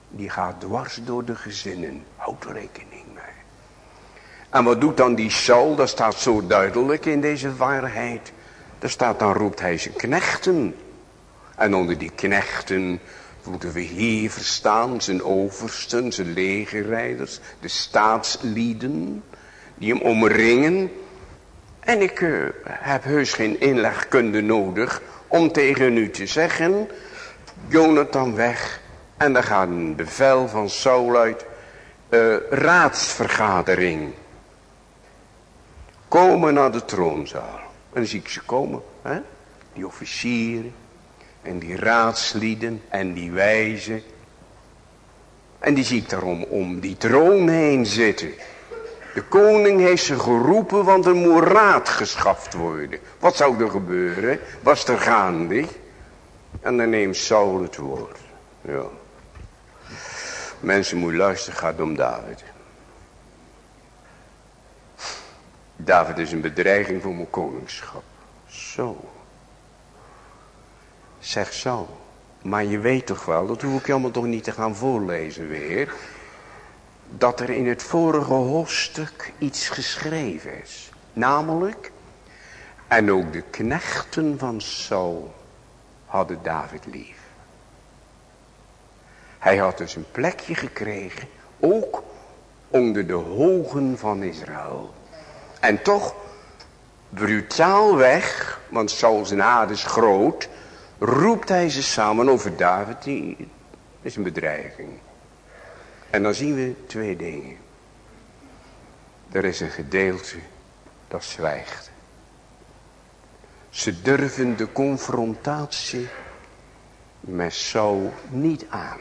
Die gaat dwars door de gezinnen. Houd rekening mee. En wat doet dan die Saul? Dat staat zo duidelijk in deze waarheid. Daar staat dan roept hij zijn knechten. En onder die knechten moeten we hier verstaan, zijn oversten, zijn legerrijders, de staatslieden, die hem omringen. En ik uh, heb heus geen inlegkunde nodig om tegen u te zeggen, Jonathan weg. En dan gaat een bevel van Saul uit, uh, raadsvergadering. Komen naar de troonzaal. En dan zie ik ze komen, hè? die officieren, en die raadslieden en die wijzen. En die zie daarom om die troon heen zitten. De koning heeft ze geroepen, want er moet raad geschaft worden. Wat zou er gebeuren? Was er gaande? En dan neemt Saul het woord. Ja. Mensen moet luisteren, gaat om David. David is een bedreiging voor mijn koningschap. Zo. Zeg zo. Maar je weet toch wel, dat hoef ik je allemaal toch niet te gaan voorlezen weer. Dat er in het vorige hoofdstuk iets geschreven is. Namelijk, En ook de knechten van Saul hadden David lief. Hij had dus een plekje gekregen, ook onder de hogen van Israël. En toch, brutaal weg, want Saul zijn haat is groot, roept hij ze samen over David, die is een bedreiging. En dan zien we twee dingen. Er is een gedeelte dat zwijgt. Ze durven de confrontatie met Saul niet aan.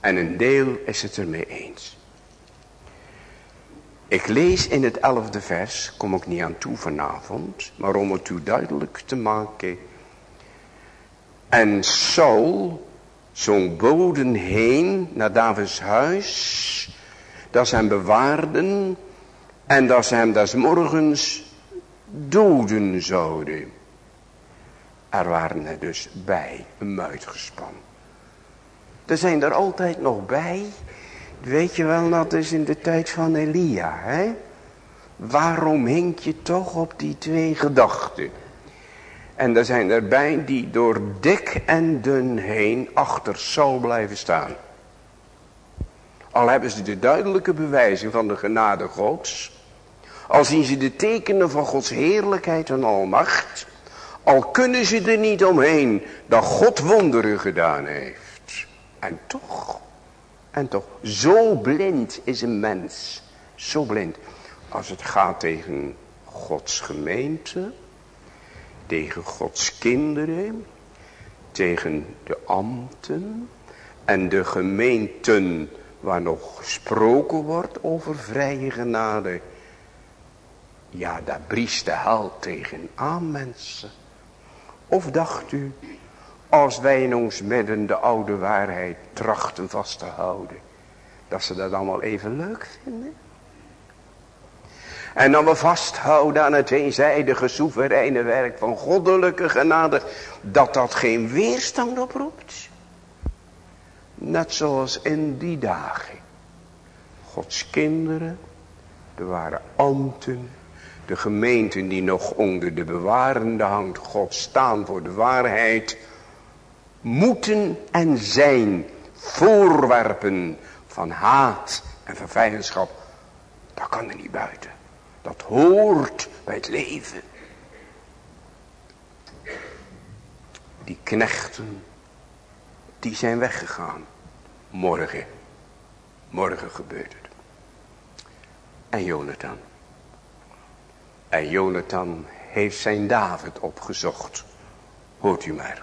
En een deel is het ermee eens. Ik lees in het elfde vers, kom ik niet aan toe vanavond, maar om het u duidelijk te maken. En Saul zong boden heen naar Davids huis, dat ze hem bewaarden en dat ze hem des morgens doden zouden. Er waren er dus bij een muit gespannen. Er zijn er altijd nog bij. Weet je wel, dat is in de tijd van Elia. Hè? Waarom hink je toch op die twee gedachten? En er zijn erbij die door dik en dun heen achter Saul blijven staan. Al hebben ze de duidelijke bewijzing van de genade gods. Al zien ze de tekenen van Gods heerlijkheid en almacht. Al kunnen ze er niet omheen dat God wonderen gedaan heeft. En toch, en toch, zo blind is een mens. Zo blind. Als het gaat tegen Gods gemeente. Tegen Gods kinderen. Tegen de ambten. En de gemeenten waar nog gesproken wordt over vrije genade. Ja, daar briest de hel tegen aan mensen. Of dacht u als wij in ons midden de oude waarheid trachten vast te houden. Dat ze dat allemaal even leuk vinden. En dan we vasthouden aan het eenzijdige soevereine werk van goddelijke genade. Dat dat geen weerstand oproept. Net zoals in die dagen. Gods kinderen. Er waren ambten. De gemeenten die nog onder de bewarende hand God staan voor de waarheid moeten en zijn voorwerpen van haat en van vijandschap. Dat kan er niet buiten. Dat hoort bij het leven. Die knechten, die zijn weggegaan. Morgen, morgen gebeurt het. En Jonathan. En Jonathan heeft zijn David opgezocht. Hoort u maar.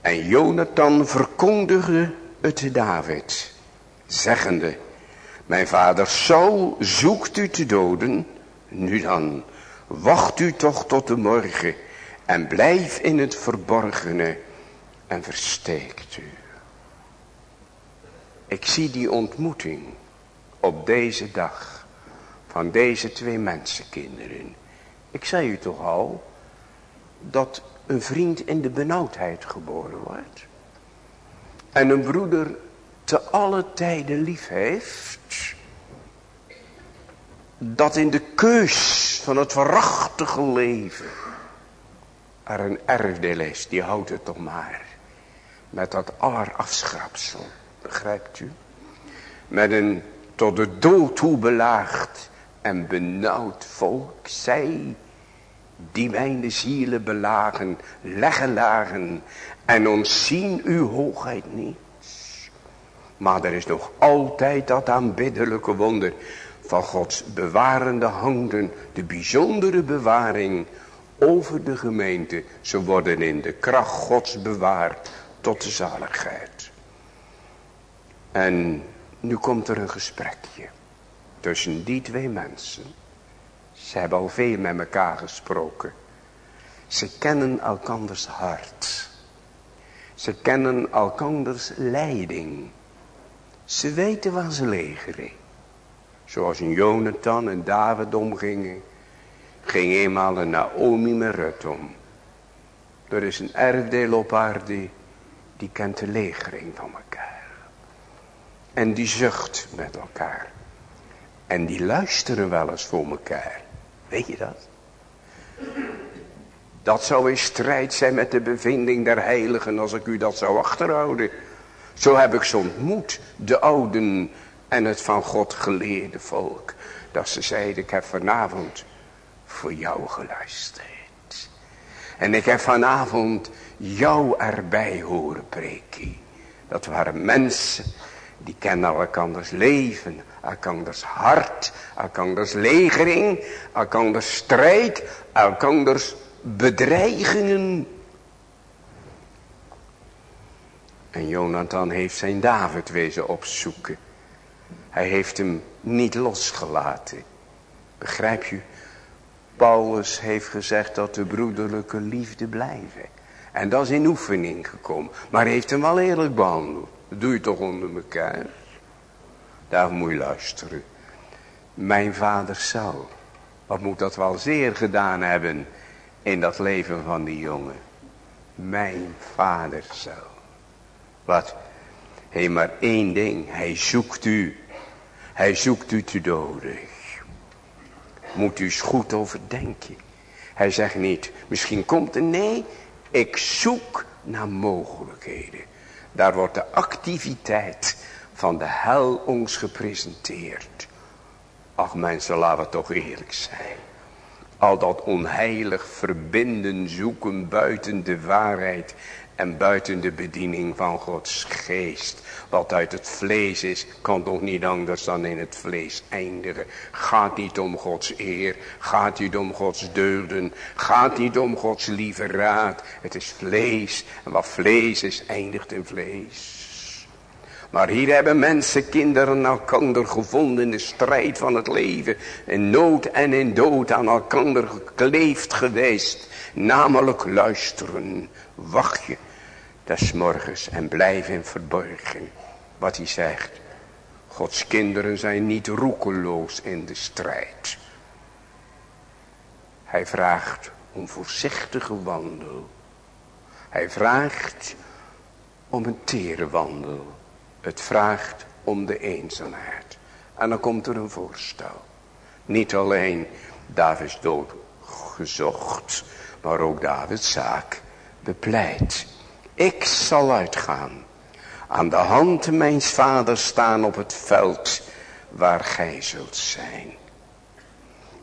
En Jonathan verkondigde het David, zeggende, mijn vader Saul zoekt u te doden, nu dan, wacht u toch tot de morgen en blijf in het verborgene en versteekt u. Ik zie die ontmoeting op deze dag van deze twee mensenkinderen. Ik zei u toch al dat een vriend in de benauwdheid geboren wordt. En een broeder te alle tijden lief heeft. Dat in de keus van het verachtige leven er een erfdeel is. Die houdt het toch maar. Met dat allerafschrapsel. Begrijpt u? Met een tot de dood toe belaagd en benauwd volk. Zij die mijn zielen belagen, leggen lagen en ontzien uw hoogheid niet. Maar er is nog altijd dat aanbiddelijke wonder van Gods bewarende handen, de bijzondere bewaring over de gemeente. Ze worden in de kracht Gods bewaard tot de zaligheid. En nu komt er een gesprekje tussen die twee mensen. Ze hebben al veel met elkaar gesproken. Ze kennen elkanders hart. Ze kennen elkanders leiding. Ze weten waar ze legeren. Zoals een Jonathan en David omgingen. Ging eenmaal een Naomi met Rut om. Er is een erfdeel op aarde. Die kent de legering van elkaar. En die zucht met elkaar. En die luisteren wel eens voor elkaar. Weet je dat? Dat zou in strijd zijn met de bevinding der heiligen als ik u dat zou achterhouden. Zo heb ik ze ontmoet, de ouden en het van God geleerde volk. Dat ze zeiden, ik heb vanavond voor jou geluisterd. En ik heb vanavond jou erbij horen preken. Dat waren mensen die kennen elkanders leven, elkanders hart, elkanders legering, elkanders strijd, elkanders bedreigingen. En Jonathan heeft zijn David wezen opzoeken. Hij heeft hem niet losgelaten. Begrijp je? Paulus heeft gezegd dat de broederlijke liefde blijven. En dat is in oefening gekomen. Maar hij heeft hem wel eerlijk behandeld. Dat doe je toch onder elkaar. Daar moet je luisteren. Mijn vader zou. Wat moet dat wel zeer gedaan hebben in dat leven van die jongen. Mijn vader zou. Wat? Hé, maar één ding. Hij zoekt u. Hij zoekt u te doden. Moet u eens goed overdenken. Hij zegt niet, misschien komt er, nee, ik zoek naar mogelijkheden. Daar wordt de activiteit van de hel ons gepresenteerd. Ach mensen, laten we toch eerlijk zijn. Al dat onheilig verbinden, zoeken buiten de waarheid en buiten de bediening van Gods geest. Wat uit het vlees is, kan toch niet anders dan in het vlees eindigen. Gaat niet om Gods eer, gaat niet om Gods deugden, gaat niet om Gods lieve raad. Het is vlees en wat vlees is, eindigt in vlees. Maar hier hebben mensen, kinderen elkander gevonden in de strijd van het leven. In nood en in dood aan elkander gekleefd geweest. Namelijk luisteren, wacht je des morgens en blijf in verborgen. Wat hij zegt. Gods kinderen zijn niet roekeloos in de strijd. Hij vraagt om voorzichtige wandel. Hij vraagt om een tere wandel. Het vraagt om de eenzaamheid. En dan komt er een voorstel. Niet alleen Davids dood gezocht, maar ook Davids zaak bepleit. Ik zal uitgaan. Aan de hand mijns vaders staan op het veld waar gij zult zijn.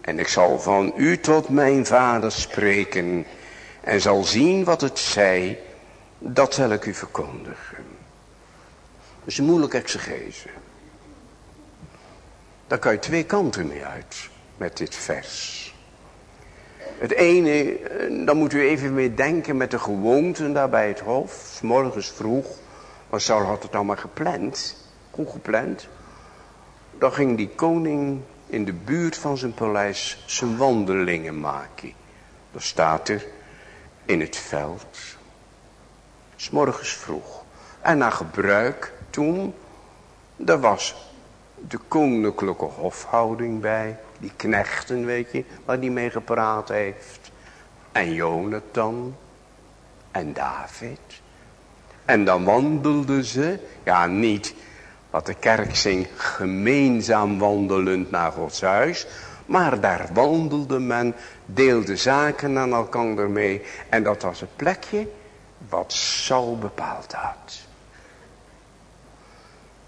En ik zal van u tot mijn vader spreken en zal zien wat het zij, dat zal ik u verkondigen. Dat is een moeilijk exegese. Daar kan je twee kanten mee uit met dit vers. Het ene, eh, dan moet u even mee denken met de gewoonten daar bij het hof. Morgens vroeg, maar Saul had het allemaal gepland. Goed gepland. Dan ging die koning in de buurt van zijn paleis zijn wandelingen maken. Dan staat er in het veld. S morgens vroeg. En naar gebruik toen, er was de koninklijke hofhouding bij. Die knechten, weet je, waar die mee gepraat heeft. En Jonathan. En David. En dan wandelden ze, ja niet wat de kerk zingt, gemeenzaam wandelend naar Gods huis. Maar daar wandelde men, deelde zaken aan elkaar mee. En dat was het plekje wat Saul bepaald had.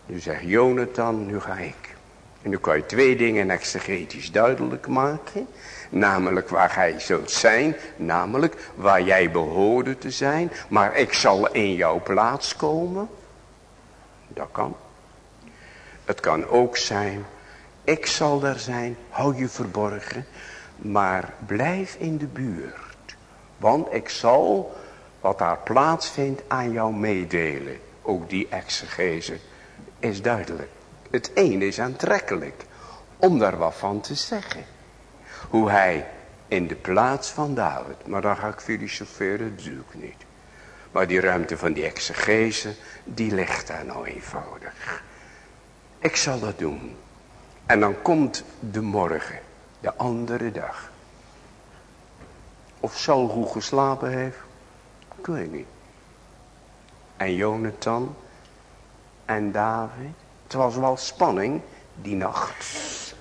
Nu zegt Jonathan, nu ga ik. En nu kan je twee dingen exegetisch duidelijk maken. Namelijk waar gij zult zijn. Namelijk waar jij behoorde te zijn. Maar ik zal in jouw plaats komen. Dat kan. Het kan ook zijn. Ik zal daar zijn. Hou je verborgen. Maar blijf in de buurt. Want ik zal wat daar plaatsvindt aan jou meedelen. Ook die exegese is duidelijk. Het een is aantrekkelijk om daar wat van te zeggen. Hoe hij in de plaats van David, maar dan ga ik filosoferen, doe ik niet. Maar die ruimte van die exegese, die ligt daar nou eenvoudig. Ik zal dat doen. En dan komt de morgen, de andere dag. Of Saul goed geslapen heeft, ik weet niet. En Jonathan en David. Het was wel spanning die nacht.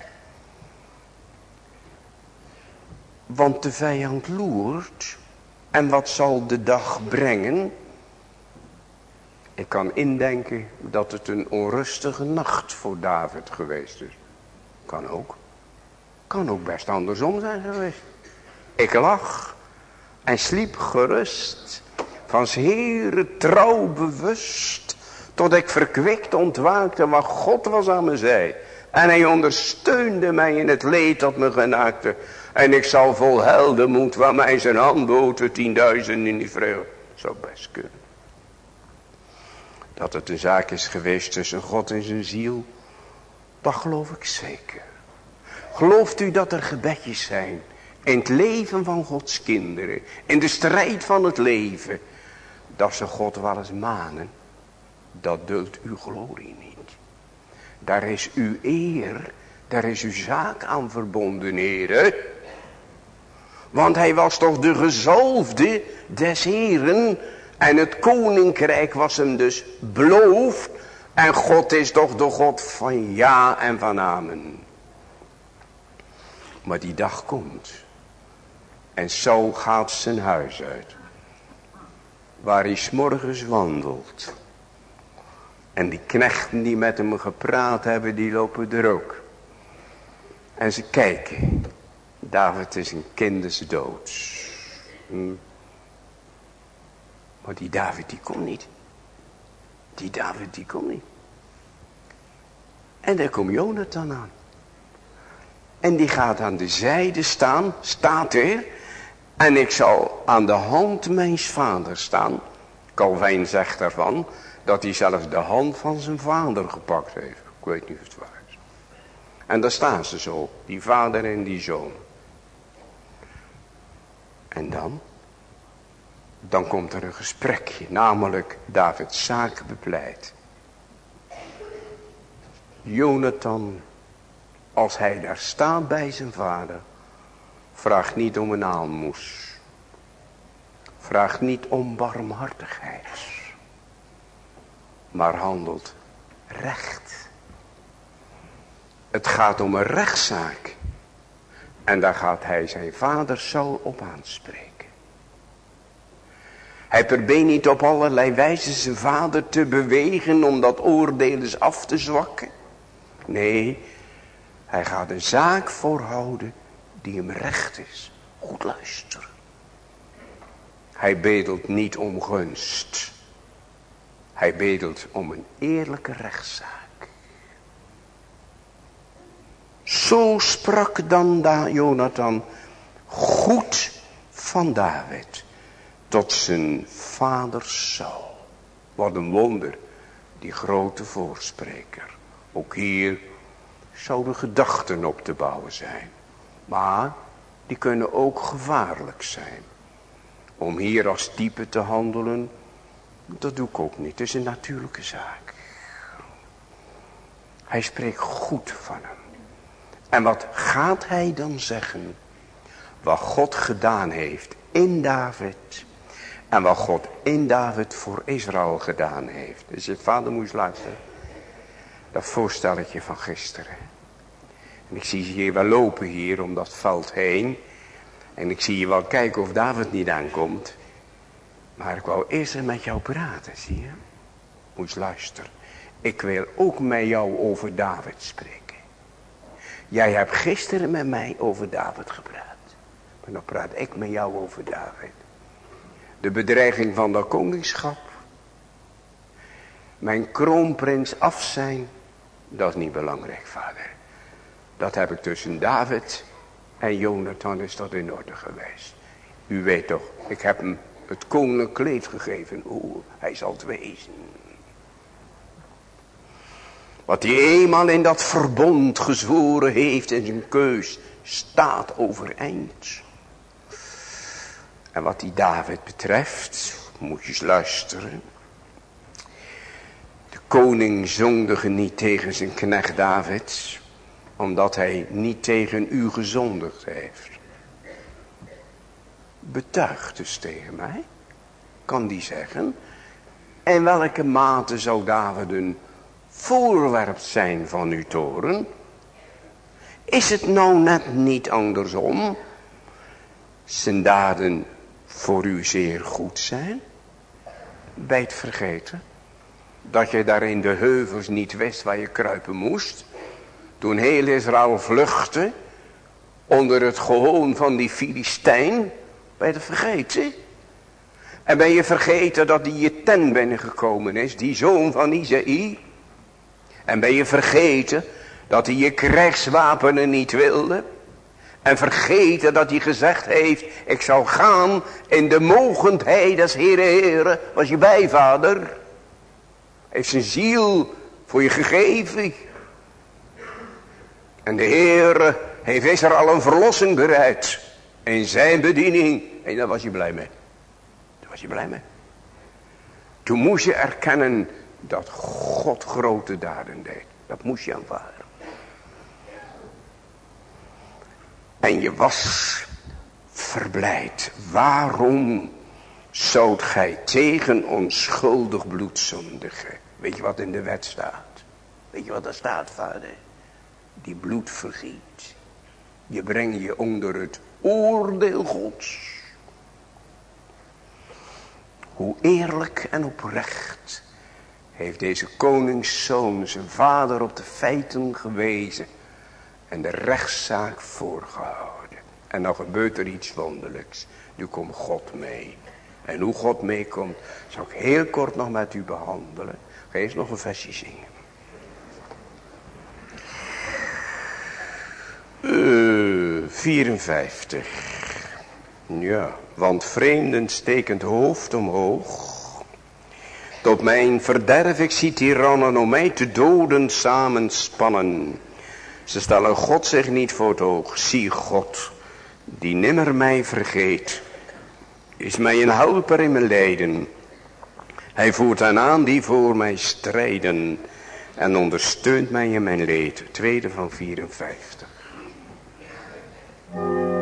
Want de vijand loert. En wat zal de dag brengen? Ik kan indenken dat het een onrustige nacht voor David geweest is. Kan ook. Kan ook best andersom zijn geweest. Ik lag en sliep gerust, van Heere trouw bewust, tot ik verkwikt ontwaakte wat God was aan me zei. En hij ondersteunde mij in het leed dat me genaakte. En ik zal vol heldenmoed waar mij zijn hand boten tienduizenden in die vreugde. Zou best kunnen. Dat het een zaak is geweest tussen God en zijn ziel. Dat geloof ik zeker. Gelooft u dat er gebedjes zijn. In het leven van Gods kinderen. In de strijd van het leven. Dat ze God wel eens manen. Dat duldt uw glorie niet. Daar is uw eer. Daar is uw zaak aan verbonden, heren. Want hij was toch de gezalfde des heren. En het koninkrijk was hem dus beloofd. En God is toch de God van ja en van amen. Maar die dag komt. En zo gaat zijn huis uit. Waar hij s'morgens wandelt. En die knechten die met hem gepraat hebben, die lopen er ook. En ze kijken. David is een kindersdoods. Hm. Maar die David die komt niet. Die David die komt niet. En daar komt Jonathan aan. En die gaat aan de zijde staan, staat er. En ik zal aan de hand mijn vader staan. Calvijn zegt daarvan dat hij zelfs de hand van zijn vader gepakt heeft. Ik weet niet of het waar is. En daar staan ze zo, die vader en die zoon. En dan? Dan komt er een gesprekje, namelijk Davids zaak bepleit. Jonathan, als hij daar staat bij zijn vader, vraagt niet om een aalmoes. Vraagt niet om barmhartigheid. Maar handelt recht. Het gaat om een rechtszaak. En daar gaat hij zijn vader zo op aanspreken. Hij probeert niet op allerlei wijze zijn vader te bewegen om dat oordeel eens af te zwakken. Nee, hij gaat een zaak voorhouden die hem recht is. Goed luisteren. Hij bedelt niet om gunst. Hij bedelt om een eerlijke rechtszaak. Zo sprak dan da Jonathan goed van David tot zijn vaders zoon. Wat een wonder, die grote voorspreker. Ook hier zouden gedachten op te bouwen zijn. Maar die kunnen ook gevaarlijk zijn. Om hier als type te handelen, dat doe ik ook niet. Het is een natuurlijke zaak. Hij spreekt goed van hem. En wat gaat hij dan zeggen? Wat God gedaan heeft in David. En wat God in David voor Israël gedaan heeft. Dus je vader moest luisteren. Dat voorstelletje van gisteren. En ik zie ze hier wel lopen hier om dat veld heen. En ik zie je wel kijken of David niet aankomt. Maar ik wou eerst met jou praten, zie je. Moest luisteren. Ik wil ook met jou over David spreken. Jij hebt gisteren met mij over David gepraat. Maar dan praat ik met jou over David. De bedreiging van dat koningschap. Mijn kroonprins af zijn. Dat is niet belangrijk vader. Dat heb ik tussen David en Jonathan is dat in orde geweest. U weet toch, ik heb hem het koninkleed gegeven. Oeh, hij zal het wezen. Wat hij eenmaal in dat verbond gezworen heeft in zijn keus, staat overeind. En wat die David betreft, moet je eens luisteren. De koning zondigde niet tegen zijn knecht David, omdat hij niet tegen u gezondigd heeft. Betuigt dus tegen mij, kan die zeggen. In welke mate zou David een voorwerp zijn van uw toren? Is het nou net niet andersom? zijn daden voor u zeer goed zijn? Bij het vergeten dat je daar in de heuvels niet wist waar je kruipen moest. Toen heel Israël vluchtte onder het gehoon van die Filistijn. Ben je vergeten? En ben je vergeten dat die je ten binnengekomen is, die zoon van Isaïe? En ben je vergeten dat hij je krijgswapenen niet wilde? En vergeten dat hij gezegd heeft, ik zal gaan in de mogendheid des Heere Heere, was je bijvader. Heeft zijn ziel voor je gegeven. En de Heere heeft is al een verlossing bereid. In zijn bediening. En daar was je blij mee. Daar was je blij mee. Toen moest je erkennen dat God grote daden deed. Dat moest je aanvaarden. En je was verblijd. Waarom zoudt gij tegen onschuldig bloed zondigen? Weet je wat in de wet staat? Weet je wat er staat, vader? Die bloed vergiet. Je brengt je onder het oordeel gods. Hoe eerlijk en oprecht heeft deze koningszoon zijn vader op de feiten gewezen en de rechtszaak voorgehouden. En dan gebeurt er iets wonderlijks. Nu komt God mee. En hoe God meekomt, zal ik heel kort nog met u behandelen. Ga eens nog een versje zingen. Uh, eh, 54. Ja, want vreemden stekend hoofd omhoog. Tot mijn verderf ik zie tirannen om mij te doden samenspannen. Ze stellen God zich niet voor het oog. Zie God, die nimmer mij vergeet. Is mij een helper in mijn lijden. Hij voert hen aan die voor mij strijden. En ondersteunt mij in mijn leed. Tweede van 54. Thank you.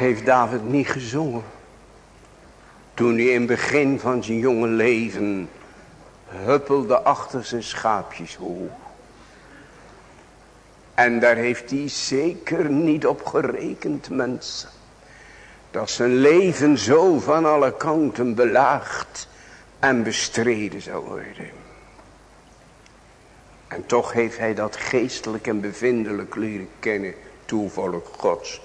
Heeft David niet gezongen. Toen hij in het begin van zijn jonge leven huppelde achter zijn schaapjes hoog. En daar heeft hij zeker niet op gerekend mensen. Dat zijn leven zo van alle kanten belaagd en bestreden zou worden. En toch heeft hij dat geestelijk en bevindelijk leren kennen, toevallig gods.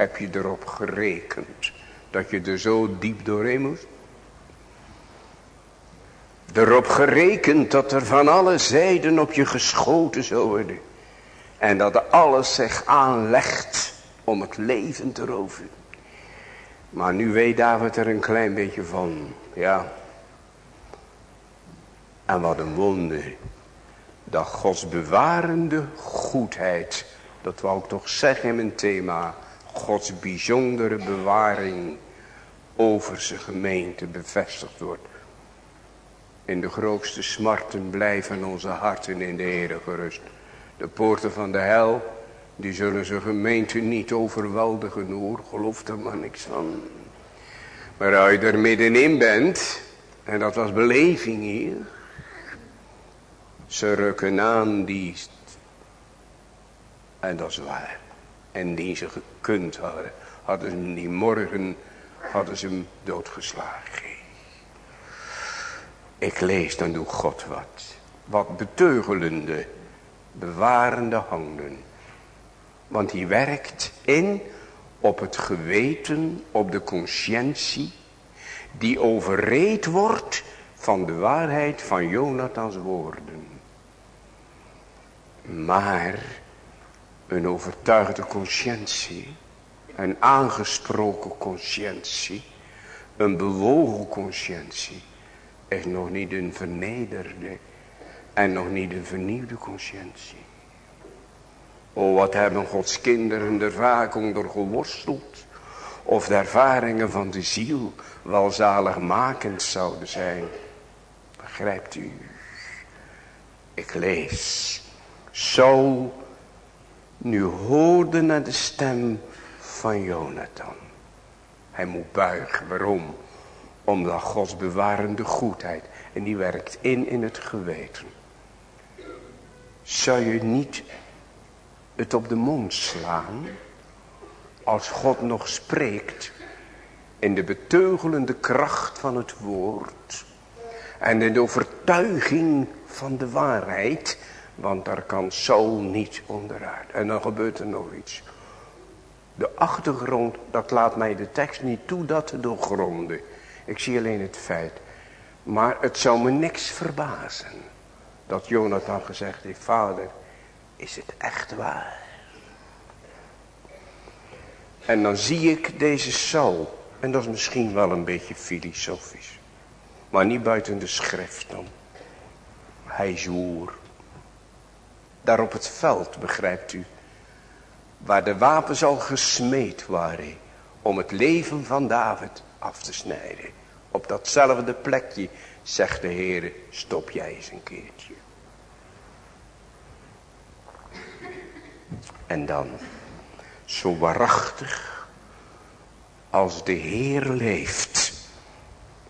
Heb je erop gerekend dat je er zo diep doorheen moest? Erop gerekend dat er van alle zijden op je geschoten zou worden. En dat alles zich aanlegt om het leven te roven. Maar nu weet David er een klein beetje van. Ja. En wat een wonder. Dat Gods bewarende goedheid. Dat wou ik toch zeggen in mijn thema. Gods bijzondere bewaring over zijn gemeente bevestigd wordt. In de grootste smarten blijven onze harten in de Heer gerust. De poorten van de hel, die zullen zijn gemeente niet overweldigen hoor. Geloof er maar niks van. Maar als je er middenin bent, en dat was beleving hier. Ze rukken aan die, en dat is waar. En die ze gekund hadden, hadden ze die morgen, hadden ze hem doodgeslagen. Ik lees, dan doe God wat. Wat beteugelende, bewarende handen. Want hij werkt in op het geweten, op de conscientie. Die overreed wordt van de waarheid van Jonathans woorden. Maar een overtuigde conscientie, een aangesproken conscientie, een bewogen conscientie is nog niet een vernederde en nog niet een vernieuwde conscientie. O, wat hebben Gods kinderen er vaak onder geworsteld. Of de ervaringen van de ziel wel zaligmakend zouden zijn. Begrijpt u? Ik lees. Zo nu hoorde naar de stem van Jonathan. Hij moet buigen. Waarom? Omdat Gods bewarende goedheid. En die werkt in in het geweten. Zou je niet het op de mond slaan. Als God nog spreekt. In de beteugelende kracht van het woord. En in de overtuiging van de waarheid. Want daar kan zo niet onderuit. En dan gebeurt er nog iets. De achtergrond, dat laat mij de tekst niet toe dat te doorgronden. Ik zie alleen het feit. Maar het zou me niks verbazen. Dat Jonathan gezegd heeft. Vader, is het echt waar? En dan zie ik deze Saul. En dat is misschien wel een beetje filosofisch. Maar niet buiten de schrift dan. Hij zwoer. Daar op het veld, begrijpt u. Waar de wapens al gesmeed waren. Om het leven van David af te snijden. Op datzelfde plekje zegt de Heer, stop jij eens een keertje. En dan, zo waarachtig als de Heer leeft.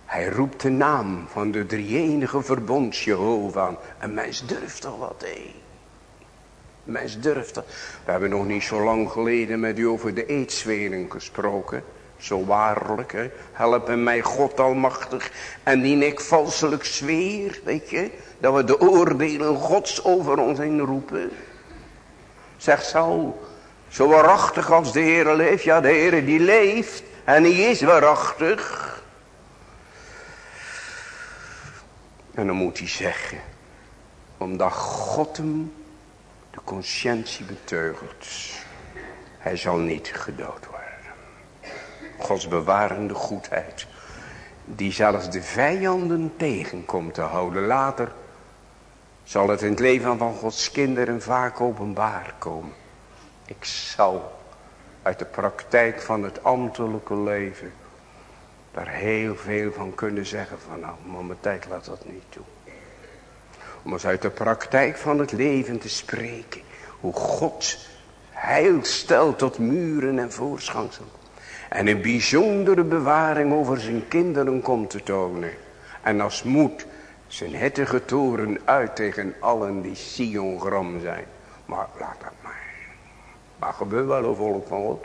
Hij roept de naam van de drie-enige verbond Jehovah aan. En mens durft toch wat, hé. Mens durft dat. We hebben nog niet zo lang geleden met u over de eedswering gesproken. Zo waarlijk, hè. help mij God almachtig. En die ik valselijk zweer, weet je. Dat we de oordelen gods over ons heen roepen. Zegt Saul, zo waarachtig als de Heer leeft. Ja, de Heer die leeft. En die is waarachtig. En dan moet hij zeggen. Omdat God hem de conscientie beteugelt. Hij zal niet gedood worden. Gods bewarende goedheid. Die zelfs de vijanden tegenkomt te houden. Later zal het in het leven van Gods kinderen vaak openbaar komen. Ik zal uit de praktijk van het ambtelijke leven daar heel veel van kunnen zeggen van nou, tijd laat dat niet toe. Om eens uit de praktijk van het leven te spreken. Hoe God heil stelt tot muren en voorschansel. En een bijzondere bewaring over zijn kinderen komt te tonen. En als moed zijn hettige toren uit tegen allen die Sion gram zijn. Maar laat dat maar. Maar gebeurt wel een volk van God.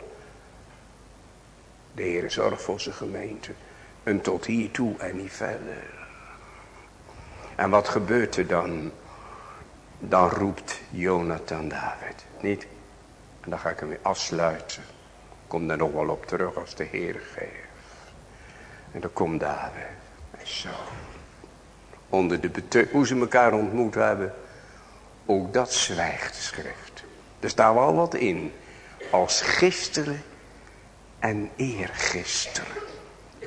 De Heer zorgt voor zijn gemeente. En tot hier toe en niet verder. En wat gebeurt er dan? Dan roept Jonathan David. Niet? En dan ga ik hem weer afsluiten. Kom daar nog wel op terug als de Heer geeft. En dan komt David. En zo. Onder de hoe ze elkaar ontmoet hebben. Ook dat zwijgt de schrift. Er staat wel wat in. Als gisteren en eergisteren.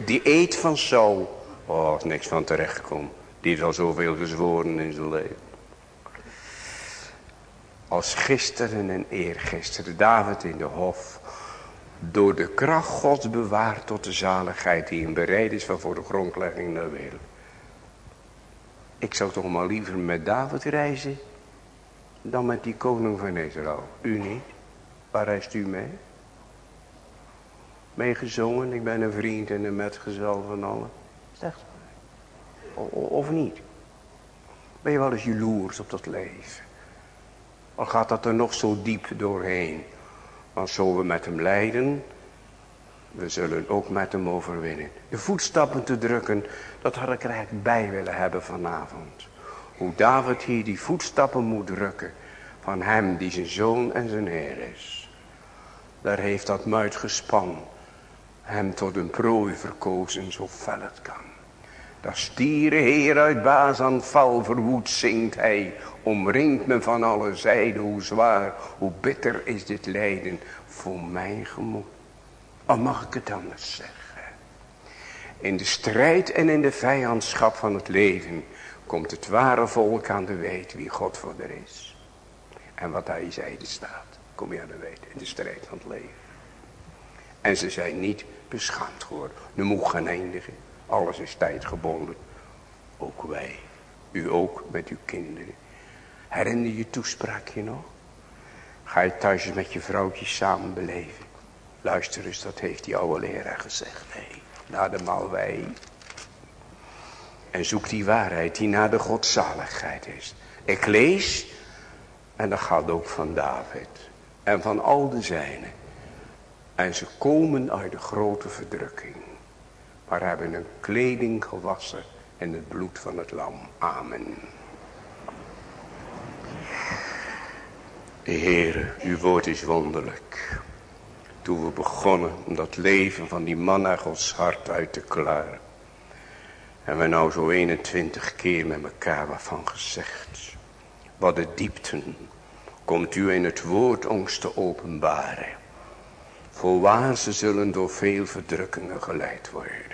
Die eet van zo. Oh, niks van terecht komt. Die heeft al zoveel gezworen in zijn leven. Als gisteren en eergisteren. David in de hof. Door de kracht gods bewaard tot de zaligheid die hem bereid is van voor de grondlegging der wereld. Ik zou toch maar liever met David reizen. Dan met die koning van Israël. U niet? Waar reist u mee? Meegezongen, ik ben een vriend en een metgezel van allen. Zegt of niet? Ben je wel eens jaloers op dat leven? Al gaat dat er nog zo diep doorheen. Want zo we met hem lijden, we zullen ook met hem overwinnen. De voetstappen te drukken, dat had ik er eigenlijk bij willen hebben vanavond. Hoe David hier die voetstappen moet drukken van hem die zijn zoon en zijn heer is. Daar heeft dat muit gespan hem tot een prooi verkozen zo fel het kan. Daar stieren heer uit baas aan val verwoed zingt hij. Omringt me van alle zijden, hoe zwaar, hoe bitter is dit lijden voor mijn gemoed. Of mag ik het anders zeggen? In de strijd en in de vijandschap van het leven komt het ware volk aan de weet wie God voor er is. En wat hij zeide staat, kom je aan de weet in de strijd van het leven. En ze zijn niet beschaamd geworden. Nu moet gaan eindigen. Alles is tijdgebonden. Ook wij. U ook met uw kinderen. Herinner je toespraakje nog? Ga je thuis met je vrouwtje samen beleven. Luister eens, dat heeft die oude leraar gezegd. Nee, naar de malwij. En zoek die waarheid die naar de godzaligheid is. Ik lees, en dat gaat ook van David. En van al de zijnen. En ze komen uit de grote verdrukking. Maar hebben een kleding gewassen in het bloed van het lam. Amen. Heere, uw woord is wonderlijk. Toen we begonnen om dat leven van die man naar Gods hart uit te klaren. En we nou zo 21 keer met elkaar waarvan gezegd. Wat de diepten komt u in het woord ons te openbaren. Voorwaar ze zullen door veel verdrukkingen geleid worden.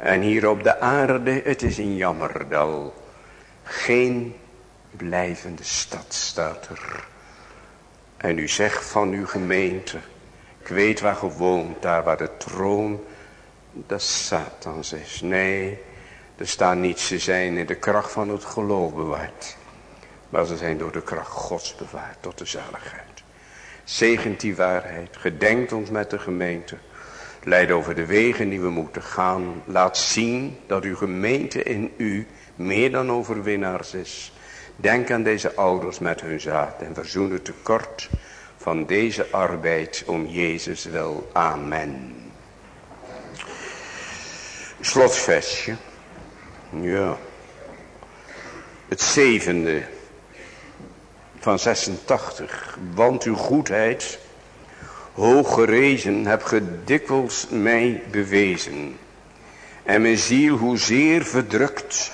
En hier op de aarde, het is een jammerdal. Geen blijvende stad staat er. En u zegt van uw gemeente, ik weet waar gewoond, daar waar de troon des Satans is. Nee, er staat niet, ze zijn in de kracht van het geloof bewaard. Maar ze zijn door de kracht gods bewaard tot de zaligheid. Zegent die waarheid, gedenkt ons met de gemeente. Leid over de wegen die we moeten gaan. Laat zien dat uw gemeente in u meer dan overwinnaars is. Denk aan deze ouders met hun zaad en verzoen het tekort van deze arbeid om Jezus wil. Amen. Slotvestje. Ja. Het zevende van 86. Want uw goedheid, hoog gerezen, heb ge dikwijls mij bewezen. En mijn ziel hoezeer verdrukt,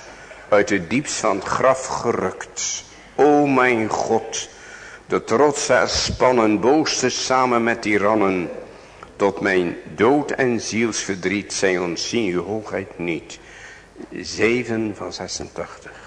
uit het diepst van het graf gerukt. O mijn God, de trots spannen booste samen met tirannen. Tot mijn dood en zielsverdriet, zij ontzien uw hoogheid niet. 7 van 86.